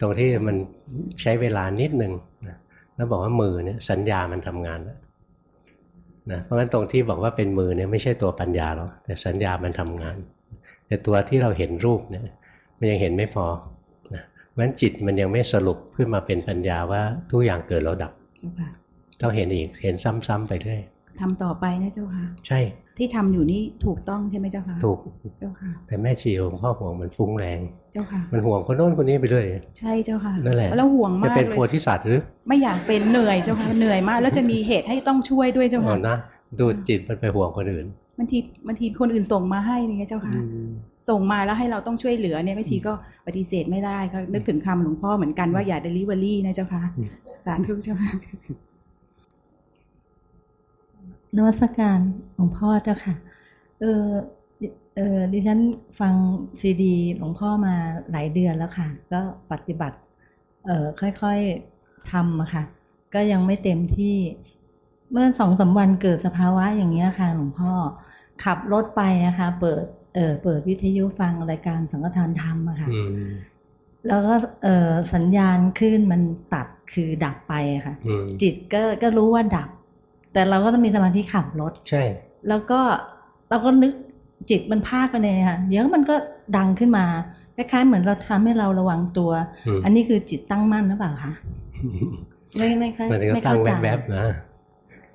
ตรงที่มันใช้เวลานิดหนึ่งนะแล้วบอกว่ามือเนี่ยสัญญามันทำงานแล้วนะเพราะฉะนั้นตรงที่บอกว่าเป็นมือเนี่ยไม่ใช่ตัวปัญญาหรอกแต่สัญญามันทำงาน แต่ตัวที่เราเห็นรูปเนี่ยมันยังเห็นไม่พอนะเพราะฉะนั้นจิตมันยังไม่สรุปขึ้นมาเป็นปัญญาว่าทุกอย่างเกิดแล้วดับเจ้าค่ะต้องเห็นอีกเห็นซ้ำๆไปเรื่อย ทำต่อไปนะเจ้าค่ะ ใช่ ที่ทำอยู่นี่ถูกต้องใช่ไหมเจ้าค่ะ ถูกเจ้าค่ะ แต่แม่ชีหลวงพ่อห่วงมันฟุ้งแรง เจ้าค่ะ มันห่วงคนโน้นคนนี้ไปเรื่อยใช่เจ้าค่ะนั่นแหละแล้วห่วงจะมากเป็นเลโพยธิสัตว์หรือ ไม่อยากเป็นเหนื่อยเจ้าค่ะเหนื่อยมาก แล้วจะมีเหตุให้ต้องช่วยด้วยเจ้าอ๋ค่ะอนะดูจิตมันไปห่วงคนอื่นบางทีบางทีคนอื่นส่งมาให้นี่เจ้าค่ะอืมส่งมาแล้วให้เราต้องช่วยเหลือเนี่ยไม่ชีก็ปฏิเสธไม่ได้ก็นึกถึงคำหลวงพ่อเหมือนกันว่าอย่าเดลิเวอรี่นะเจ้าค่ะอืมสาธุเจ้าค่ะ นวัตการหลวงพ่อเจ้าค่ะ เออดิเออดิฉันฟังซีดีหลวงพ่อมาหลายเดือนแล้วค่ะ ก็ปฏิบัติ เออค่อยๆทำอะค่ะ ก็ยังไม่เต็มที่ เมื่อสองสามวันเกิดสภาวะอย่างเงี้ยค่ะ หลวงพ่อขับรถไปนะคะ เปิด เออเปิดวิทยุฟังรายการสังฆทานธรรมอะค่ะอืมแล้วก็เออสัญญาณคลื่นมันตัดคือดับไปอะค่ะอืมจิตก็ก็รู้ว่าดับ แต่เราก็ต้องมีสมาธิขับรถ ใช่ แล้วก็เราก็นึกจิตมันพากไปเลยค่ะเดี๋ยวมันก็ดังขึ้นมาคล้ายๆเหมือนเราทำให้เราระวังตัวอืมอันนี้คือจิตตั้งมั่นหรือเปล่าคะไม่ไม่ค่อยมันก็ไม่ตั้งเข้าใจแวบๆนะ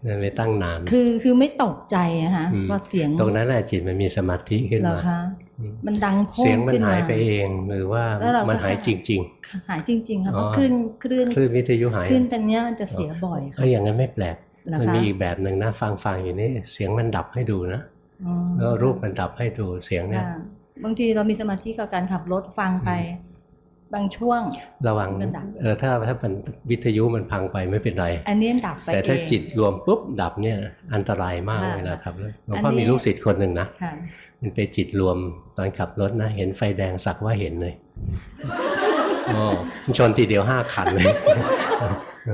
มันไม่ตั้งนาน คือคือไม่ตกใจอะค่ะอืมว่าเสียง ตรงนั้นแหละจิตมันมีสมาธิขึ้นเหรอมาคะอืมมันดังโพ่งเสียงมันขึ้นมาหายไปเองหรือว่าแล้วเราก็มันหายจริงหายจริง ๆ ค่ะเพอ๋ราะอคลื่นคลื่นๆคลื่นวิทยุหายคลื่นตอนเนี้ยมันจะเสียบ่อยเอค่ะออย่างนั้นไม่แปลกเหรอ มันคะมีอีกแบบหนึ่งนะฟังฟังอยู่นี่เสียงมันดับให้ดูนะอ๋อแล้วรูปมันดับให้ดูเสียงเนี่ยค่ะบางทีเรามีสมาธิกับการขับรถฟังไป บางช่วง ระวังมันดับเออถ้าถ้ามันวิทยุมันพังไปไม่เป็นไร อันนี้ดับไปแต่ถ้าเองจิตรวมปุ๊บดับเนี่ยอันตรายมากค่ะเลยนะครับหลวงอันพ่อนี้มีลูกศิษย์คนหนึ่งนะค่ะมันไปจิตรวมตอนขับรถนะเห็นไฟแดงสักว่าเห็นเลยโอ้มันชนทีเดียวห้าคันเลยเ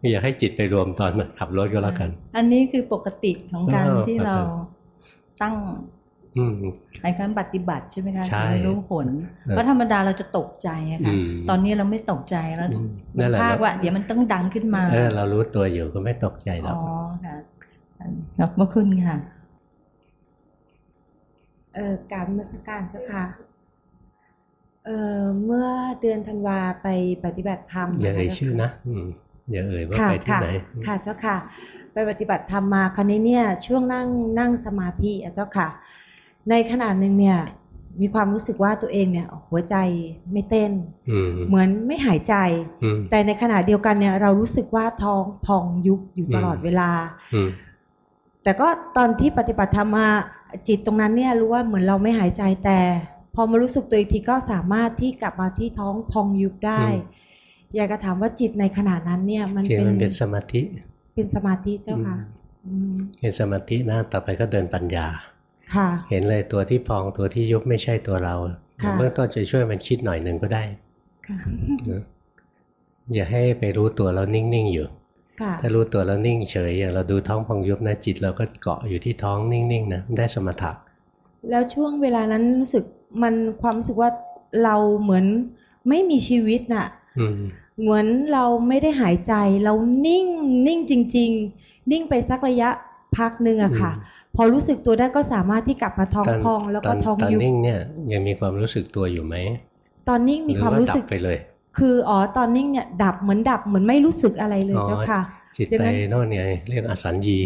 อออยากให้จิตไปรวมตอนขับรถก็แล้วกัน อันนี้คือปกติของการเออที่เราครับตั้งอืมในการปฏิบัติใช่ไหมคะใช่ถึงรู้ผลเออเพราะธรรมดาเราจะตกใจอะค่ะอืมตอนนี้เราไม่ตกใจแล้วอืมนั่นแหละภาคว่า เดี๋ยวมันต้องดังขึ้นมาเออเรารู้ตัวอยู่ก็ไม่ตกใจหรอ๋อกอค่ะขอบพระคุณค่ะ เอ่อการนมัสการเจ้าค่ะเอ่อเมื่อเดือนธันวาไปปฏิบัติธรรมอย่าเอ่ยนะคะชื่อนะ อืมอย่าเอ่ยว่าค่ะไปที่ค่ะไหนค่ะเจ้าค่ะ ไปปฏิบัติธรรมมาคราวนี้เนี่ยช่วงนั่งนั่งสมาธิอะเจ้าค่ะ ในขณะหนึ่งเนี่ยมีความรู้สึกว่าตัวเองเนี่ย หัวใจไม่เต้นอืมเหมือนไม่หายใจอืมแต่ในขณะเดียวกันเนี่ย เรารู้สึกว่าท้องพองยุบอยู่ตลอดอืมเวลาอืมแต่ก็ตอนที่ปฏิบัติธรรมมาจิตตรงนั้นเนี่ยรู้ว่าเหมือนเราไม่หายใจแต่ พอมารู้สึกตัวอีกทีก็สามารถที่กลับมาที่ท้องพองยุบได้ อยากจะถามว่าจิตในขณะนั้นเนี่ย มันจริงเป็นมันเป็นสมาธิ เป็นสมาธิเจ้าค่ะอืมเป็นสมาธินะต่อไปก็เดินปัญญา ค่ะ เห็นเลยตัวที่พองตัวที่ยุบไม่ใช่ตัวเราค่ะเบื้องต้นจะช่วยมันคิดหน่อยหนึ่งก็ได้ค่ะนะอย่าให้ไปรู้ตัวแล้วนิ่งๆอยู่ค่ะถ้ารู้ตัวแล้วนิ่งเฉยอย่างเราดูท้องพองยุบนะจิตเราก็เกาะอยู่ที่ท้องนิ่งๆนะได้สมถะแล้วช่วงเวลานั้นรู้สึกมันความรู้สึกว่าเราเหมือนไม่มีชีวิตน่ะอืม เหมือนเราไม่ได้หายใจ เรานิ่งนิ่งจริง ๆ นิ่งไปสักระยะพักหนึ่งอะค่ะ พอรู้สึกตัวได้ก็สามารถที่กลับมาท้องตอนพอง แล้วตก็อนท้องตอนยุบนิ่งเนี่ยยังมีความรู้สึกตัวอยู่ไหมตอนนิ่งมีหรือความว่ารู้ดัสึบกไปเลย คืออ๋อตอนนิ่งเนี่ยดับเหมือนดับเหมือนไม่รู้สึกอะไรเลยอ๋อเจ้าค่ะจิตอย่างไปนั้นโน่นไงเรียกอสัญญี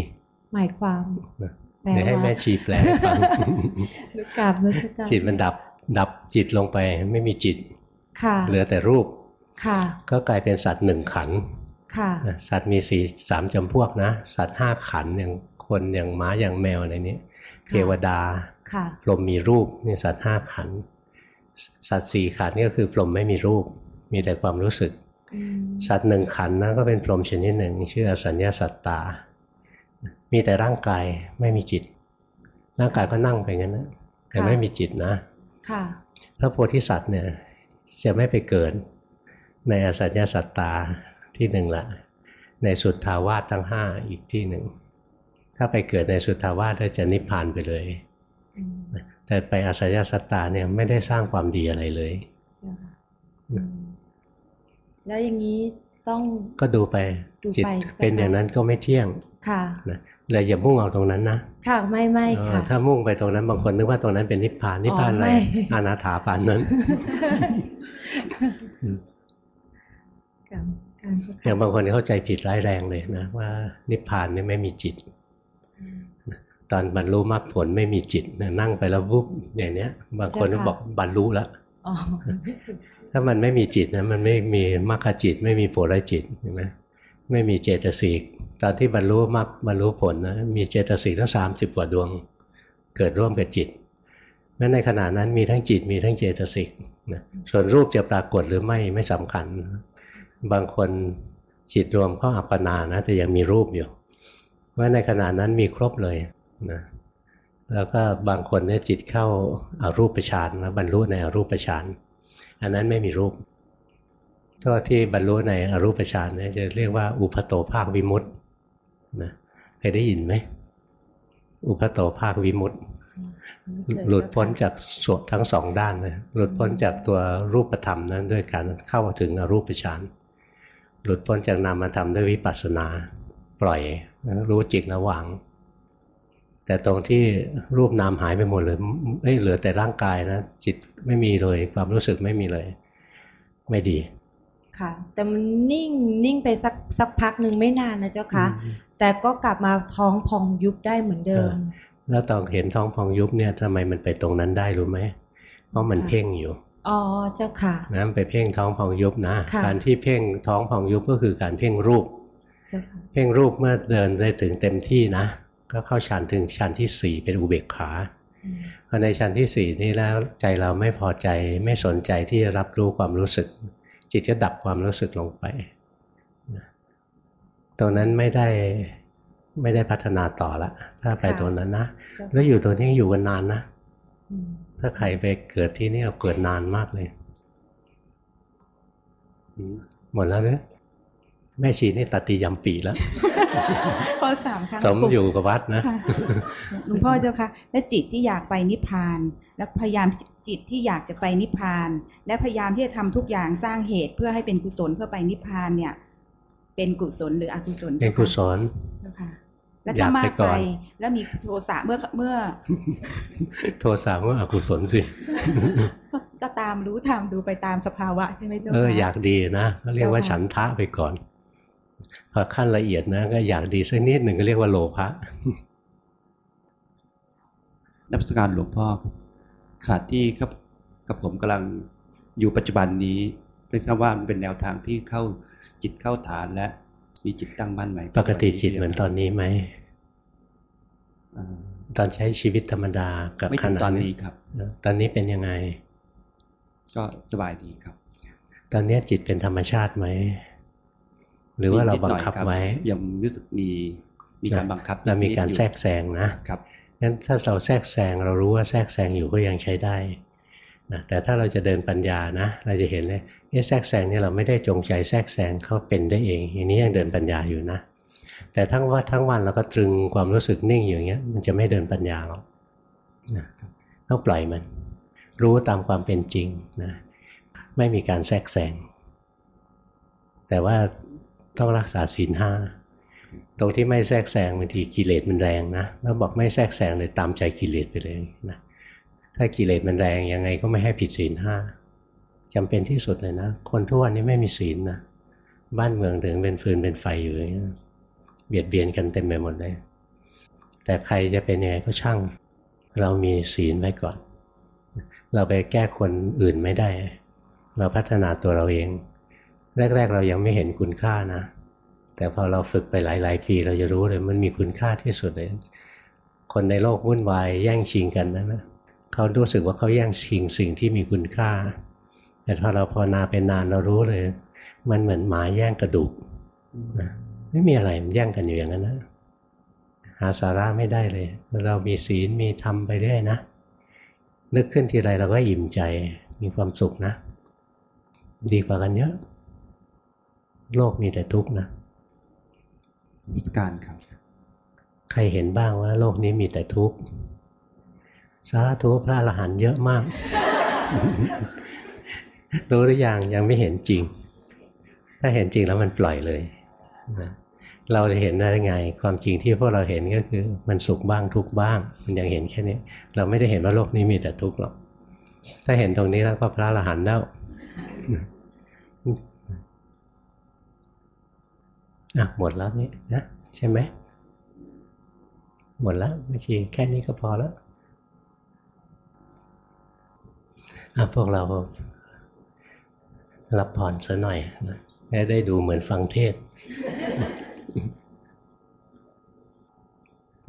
หมายความนะแปลเดี๋ยวให้ว่าแม่ชีแปลให้ฟังนึกกราบนึกกราบจิตมันดับดับจิตลงไปไม่มีจิตค่ะเหลือแต่รูป ค่ะ ก็กลายเป็นสัตว์หนึ่งขันธ์ค่ะนะสัตว์มีสี่สามจำพวกนะ สัตว์ห้าขันธ์อย่างคนอย่างม้าอย่างแมวอะไรนี้เทวดาค่ะพรหมมีรูปนี่สัตว์ห้าขันธ์สัตว์สี่ขันธ์ก็คือพรหมไม่มีรูป มีแต่ความรู้สึกอืมสัตว์หนึ่งขันธ์นะก็เป็นพรหมชนิดหนึ่ง ชื่ออสัญญาสัตตา มีแต่ร่างกายไม่มีจิต ร่างกายก็นั่งไปงั้นนะแต่ไม่มีจิตนะ ค่ะ พระโพธิสัตว์เนี่ยจะไม่ไปเกิด ในอสัญญาสัตตาที่หนึ่งละ ในสุทธาวาสทั้งห้าอีกที่หนึ่ง ถ้าไปเกิดในสุทธาวาสก็จะนิพพานไปเลยอืมแต่ไปอสัญญาสัตตาเนี่ยไม่ได้สร้างความดีอะไรเลยเจ้าค่ะอืมแล้วอย่างนี้ต้องก็ดูไปดูไปจิตเจ้าค่ะเป็นอย่างนั้นก็ไม่เที่ยง ค่ะนะเลยอย่ามุ่งเอาตรงนั้นนะ ค่ะไม่ไม่เออค่ะ ถ้ามุ่งไปตรงนั้นบางคนนึกว่าตรงนั้นเป็นนิพพานนิพพานอะไรไม่อนาถาปานนั้น การการเจ้า อค่ะย่างบางคนเข้าใจผิดร้ายแรงเลยนะ ว่านิพพานเนี่ยไม่มีจิตอืมตอนบรรลุมรรคผลไม่มีจิตนะนั่งไปแล้ววุบอย่างเนี้ย บางคนก็เจ้าค่ะบอกบรรลุแล้วอ๋อถ้ามันไม่มีจิตนะมันไม่มีมรรคจิต ไม่มีผลจิตเห็นไหมไม่มีเจตสิกตอนที่บรรลุมรรคบรรลุผลนะมีเจตสิกทั้งสามสิบกว่าดวง เกิดร่วมกับจิตนั้นในขณะนั้นมีทั้งจิตมีทั้งเจตสิกนะส่วนรูปจะปรากฏหรือไม่ไม่สำคัญ บางคนจิตรวมก็อัปปนานะแต่ยังมีรูปอยู่เพราในขณะนั้นมีครบเลยนะแล้วก็บางคนเนี่ยจิตเข้าอารูปฌานนะบรรลุในอรูปฌานอันนั้นไม่มีรูปตัวที่บรรลุในอรูปฌานเนี่ยจะเรียกว่าอุปโตภาควิมุตตินะเคยได้ยินไหมอุปโตภาควิมุตติหลุดพ้นจากสวดทั้งสองด้านเลยหลุดพ้นจากตัวรูปธรรมนั้นด้วยการเข้าถึงอรูปฌาน หลุดพ้นจากนามธรรมด้วยวิปัสสนา ปล่อยรู้จิตระหว่าง แต่ตรงที่รูปนามหายไปหมดเลยเอ้ยเหลือแต่ร่างกายนะ จิตไม่มีเลย ความรู้สึกไม่มีเลย ไม่ดี ค่ะ แต่มันนิ่งนิ่งไปสักสักพักหนึ่งไม่นานนะเจ้าค่ะแต่ก็กลับมาท้องพองยุบได้เหมือนเดิม แล้วตอนเห็นท้องพองยุบเนี่ยทำไมมันไปตรงนั้นได้รู้ไหมเพราะมันค่ะเพ่งอยู่ อ๋อเจ้าค่ะนะมันไปเพ่งท้องพองยุบนะค่ะการที่เพ่งท้องพองยุบก็คือการเพ่งรูปเจ้าค่ะเพ่งรูปเมื่อเดินได้ถึงเต็มที่นะ ก็เข้าฌานถึงฌานที่สี่เป็นอุเบกขาพอในชั้นที่สี่นี่แล้วใจเราไม่พอใจไม่สนใจที่จะรับรู้ความรู้สึก จิตก็ดับความรู้สึกลงไปตรงนั้นไม่ได้ไม่ได้พัฒนาต่อละถ้าไปตรงนั้นนะแล้วอยู่ตัวนี้อยู่กันนานนะ ถ้าใครไปเกิดที่นี่เราเกิดนานมากเลย หมดแล้วเนะแม่ชีนี่ตัดตียำปีแล้วข้อสามครั้งสมอยู่กับวัดนะค่ะหลวงพ่อเจ้าค่ะ และจิตที่อยากไปนิพพาน และพยายามจิตที่อยากจะไปนิพพาน และพยายามที่จะทำทุกอย่างสร้างเหตุเพื่อให้เป็นกุศลเพื่อไปนิพพานเนี่ย เป็นกุศลหรืออกุศลเป็เจ้านค่ะกุศลเจ้าค่ะ แล้วอยาถ้ากไปมากก่ไปอนแล้วมีโทสะเมื่อเมื่อ โทสะว่าอกุศลสิก็ก็ตามรู้ทำดูไปตามสภาวะใช่ไหมเจ้าเอค่ะออยากดีนะก็เรียกว่าเจ้าค่ะฉันทะไปก่อนพอขั้นละเอียดนะ ก็อยากดีสักนิดหนึ่งก็เรียกว่าโลภะนับสการหลวงพ่อครับขาดที่ครับกับผมกำลังอยู่ปัจจุบันนี้ไม่ทราบว่ามันเป็นแนวทางที่เข้าจิตเข้าฐานและ มีจิตตั้งมั่นไหมปกติจิตเหมือนตอนนี้ไหมอ่าตอนใช้ชีวิตธรรมดากับไม่ขถึงณะตอนนี้ครับ ตอนนี้เป็นยังไง ก็สบายดีครับ ตอนนี้จิตเป็นธรรมชาติไหมหรือว่าเราบังคับนิดหน่อยไว้ยังรู้สึกมีมีการบังคับเรามีการนิดอยู่แทรกแซงนะครับงั้นถ้าเราแทรกแซงเรารู้ว่าแทรกแซงอยู่ก็ยังใช้ได้ นะแต่ถ้าเราจะเดินปัญญานะ เราจะเห็นเลยเอ๊ะแทรกแซงเนี่ยเราไม่ได้จงใจแทรกแซงเขาเป็นได้เอง อย่างนี้ยังเดินปัญญาอยู่นะ แต่ทั้งว่าทั้งวันเราก็ตรึงความรู้สึกนิ่งอยู่อย่างเงี้ย มันจะไม่เดินปัญญาหรอกนะต้องปล่อยมัน รู้ตามความเป็นจริงนะไม่มีการแทรกแซงแต่ว่าต้องรักษาศีลห้าตรงที่ไม่แทรกแซงบางทีกิเลสมันแรงนะแล้วบอกไม่แทรกแซงเลยตามใจกิเลสไปเลยนะ ถ้ากิเลสมันแรงยังไงก็ไม่ให้ผิดศีลห้าจำเป็นที่สุดเลยนะ คนทุกวันนี้ไม่มีศีลนะบ้านเมืองถึงเป็นฟืนเป็นไฟอยู่อย่างเงี้เบียดเบียนกันเต็มไปหมดเลย แต่ใครจะเป็นยังไงก็ช่าง เรามีศีลไว้ก่อน เราไปแก้คนอื่นไม่ได้ เราพัฒนาตัวเราเอง แรก ๆ เรายังไม่เห็นคุณค่านะ แต่พอเราฝึกไปหลาย ๆ ปีเราจะรู้เลย มันมีคุณค่าที่สุดเลย คนในโลกวุ่นวายแย่งชิงกันนะนะ เขารู้สึกว่าเขาแย่งชิงสิ่งที่มีคุณค่า แต่พอเราภาวนาเป็นนานเรารู้เลย มันเหมือนหมาแย่งกระดูกนะไม่มีอะไรมันแย่งกันอยู่อย่างนั้นนะหาสาระไม่ได้เลย เรามีศีลมีธรรมไปเรื่อยนะ นึกขึ้นทีไรเราก็อิ่มใจมีความสุขนะ ดีกว่ากันเยอะ โลกมีแต่ทุกข์นะพิการครับ ใครเห็นบ้างว่าโลกนี้มีแต่ทุกข์ สาธุพระอรหันต์เยอะมาก รู้หรือยังยังไม่เห็นจริง ถ้าเห็นจริงแล้วมันปล่อยเลยนะเราจะเห็นได้ไง ความจริงที่พวกเราเห็นก็คือมันสุขบ้างทุกบ้าง มันยังเห็นแค่นี้ เราไม่ได้เห็นว่าโลกนี้มีแต่ทุกข์หรอก ถ้าเห็นตรงนี้แล้วก็พระอรหันต์แล้วอะหมดแล้วนี่นะใช่ไหมหมดแล้วไม่ชีแค่นี้ก็พอแล้วอะ พวกเรารับพรซะหน่อยนะได้ดูเหมือนฟังเทศ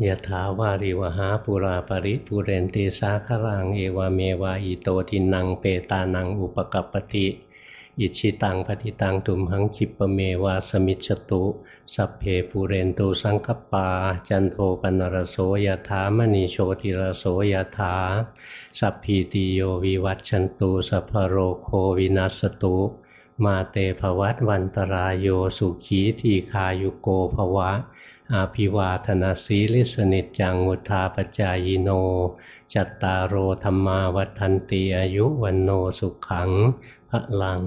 ยะถาวาริวหาปุราปริปุเรนติสาคลัง เอวาเมวาอิโตทินังเปตานังอุปกัปปติ อิชิตังปฏิตังตุมหังคิปะเมวาสมิจฉตุ สัพเพปูเรนตุสังคปา จันโทปนรโสยถามณีโชติรโสยถา สัพพีติโยวิวัตชันตุสัพโรโควินัสตุ มาเตภวัตวันตรายโยสุขีทีคายุโกภวะ อาภิวาธนาสีลิสนิจังมุทาปจายโน จัตตารโอธรรมาวัฏันติอายุวันโนสุขังพระลัง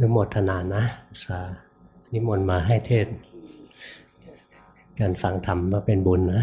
นุโมทนานะสานิมนต์มาให้เทศ การฟังธรรมมาเป็นบุญนะ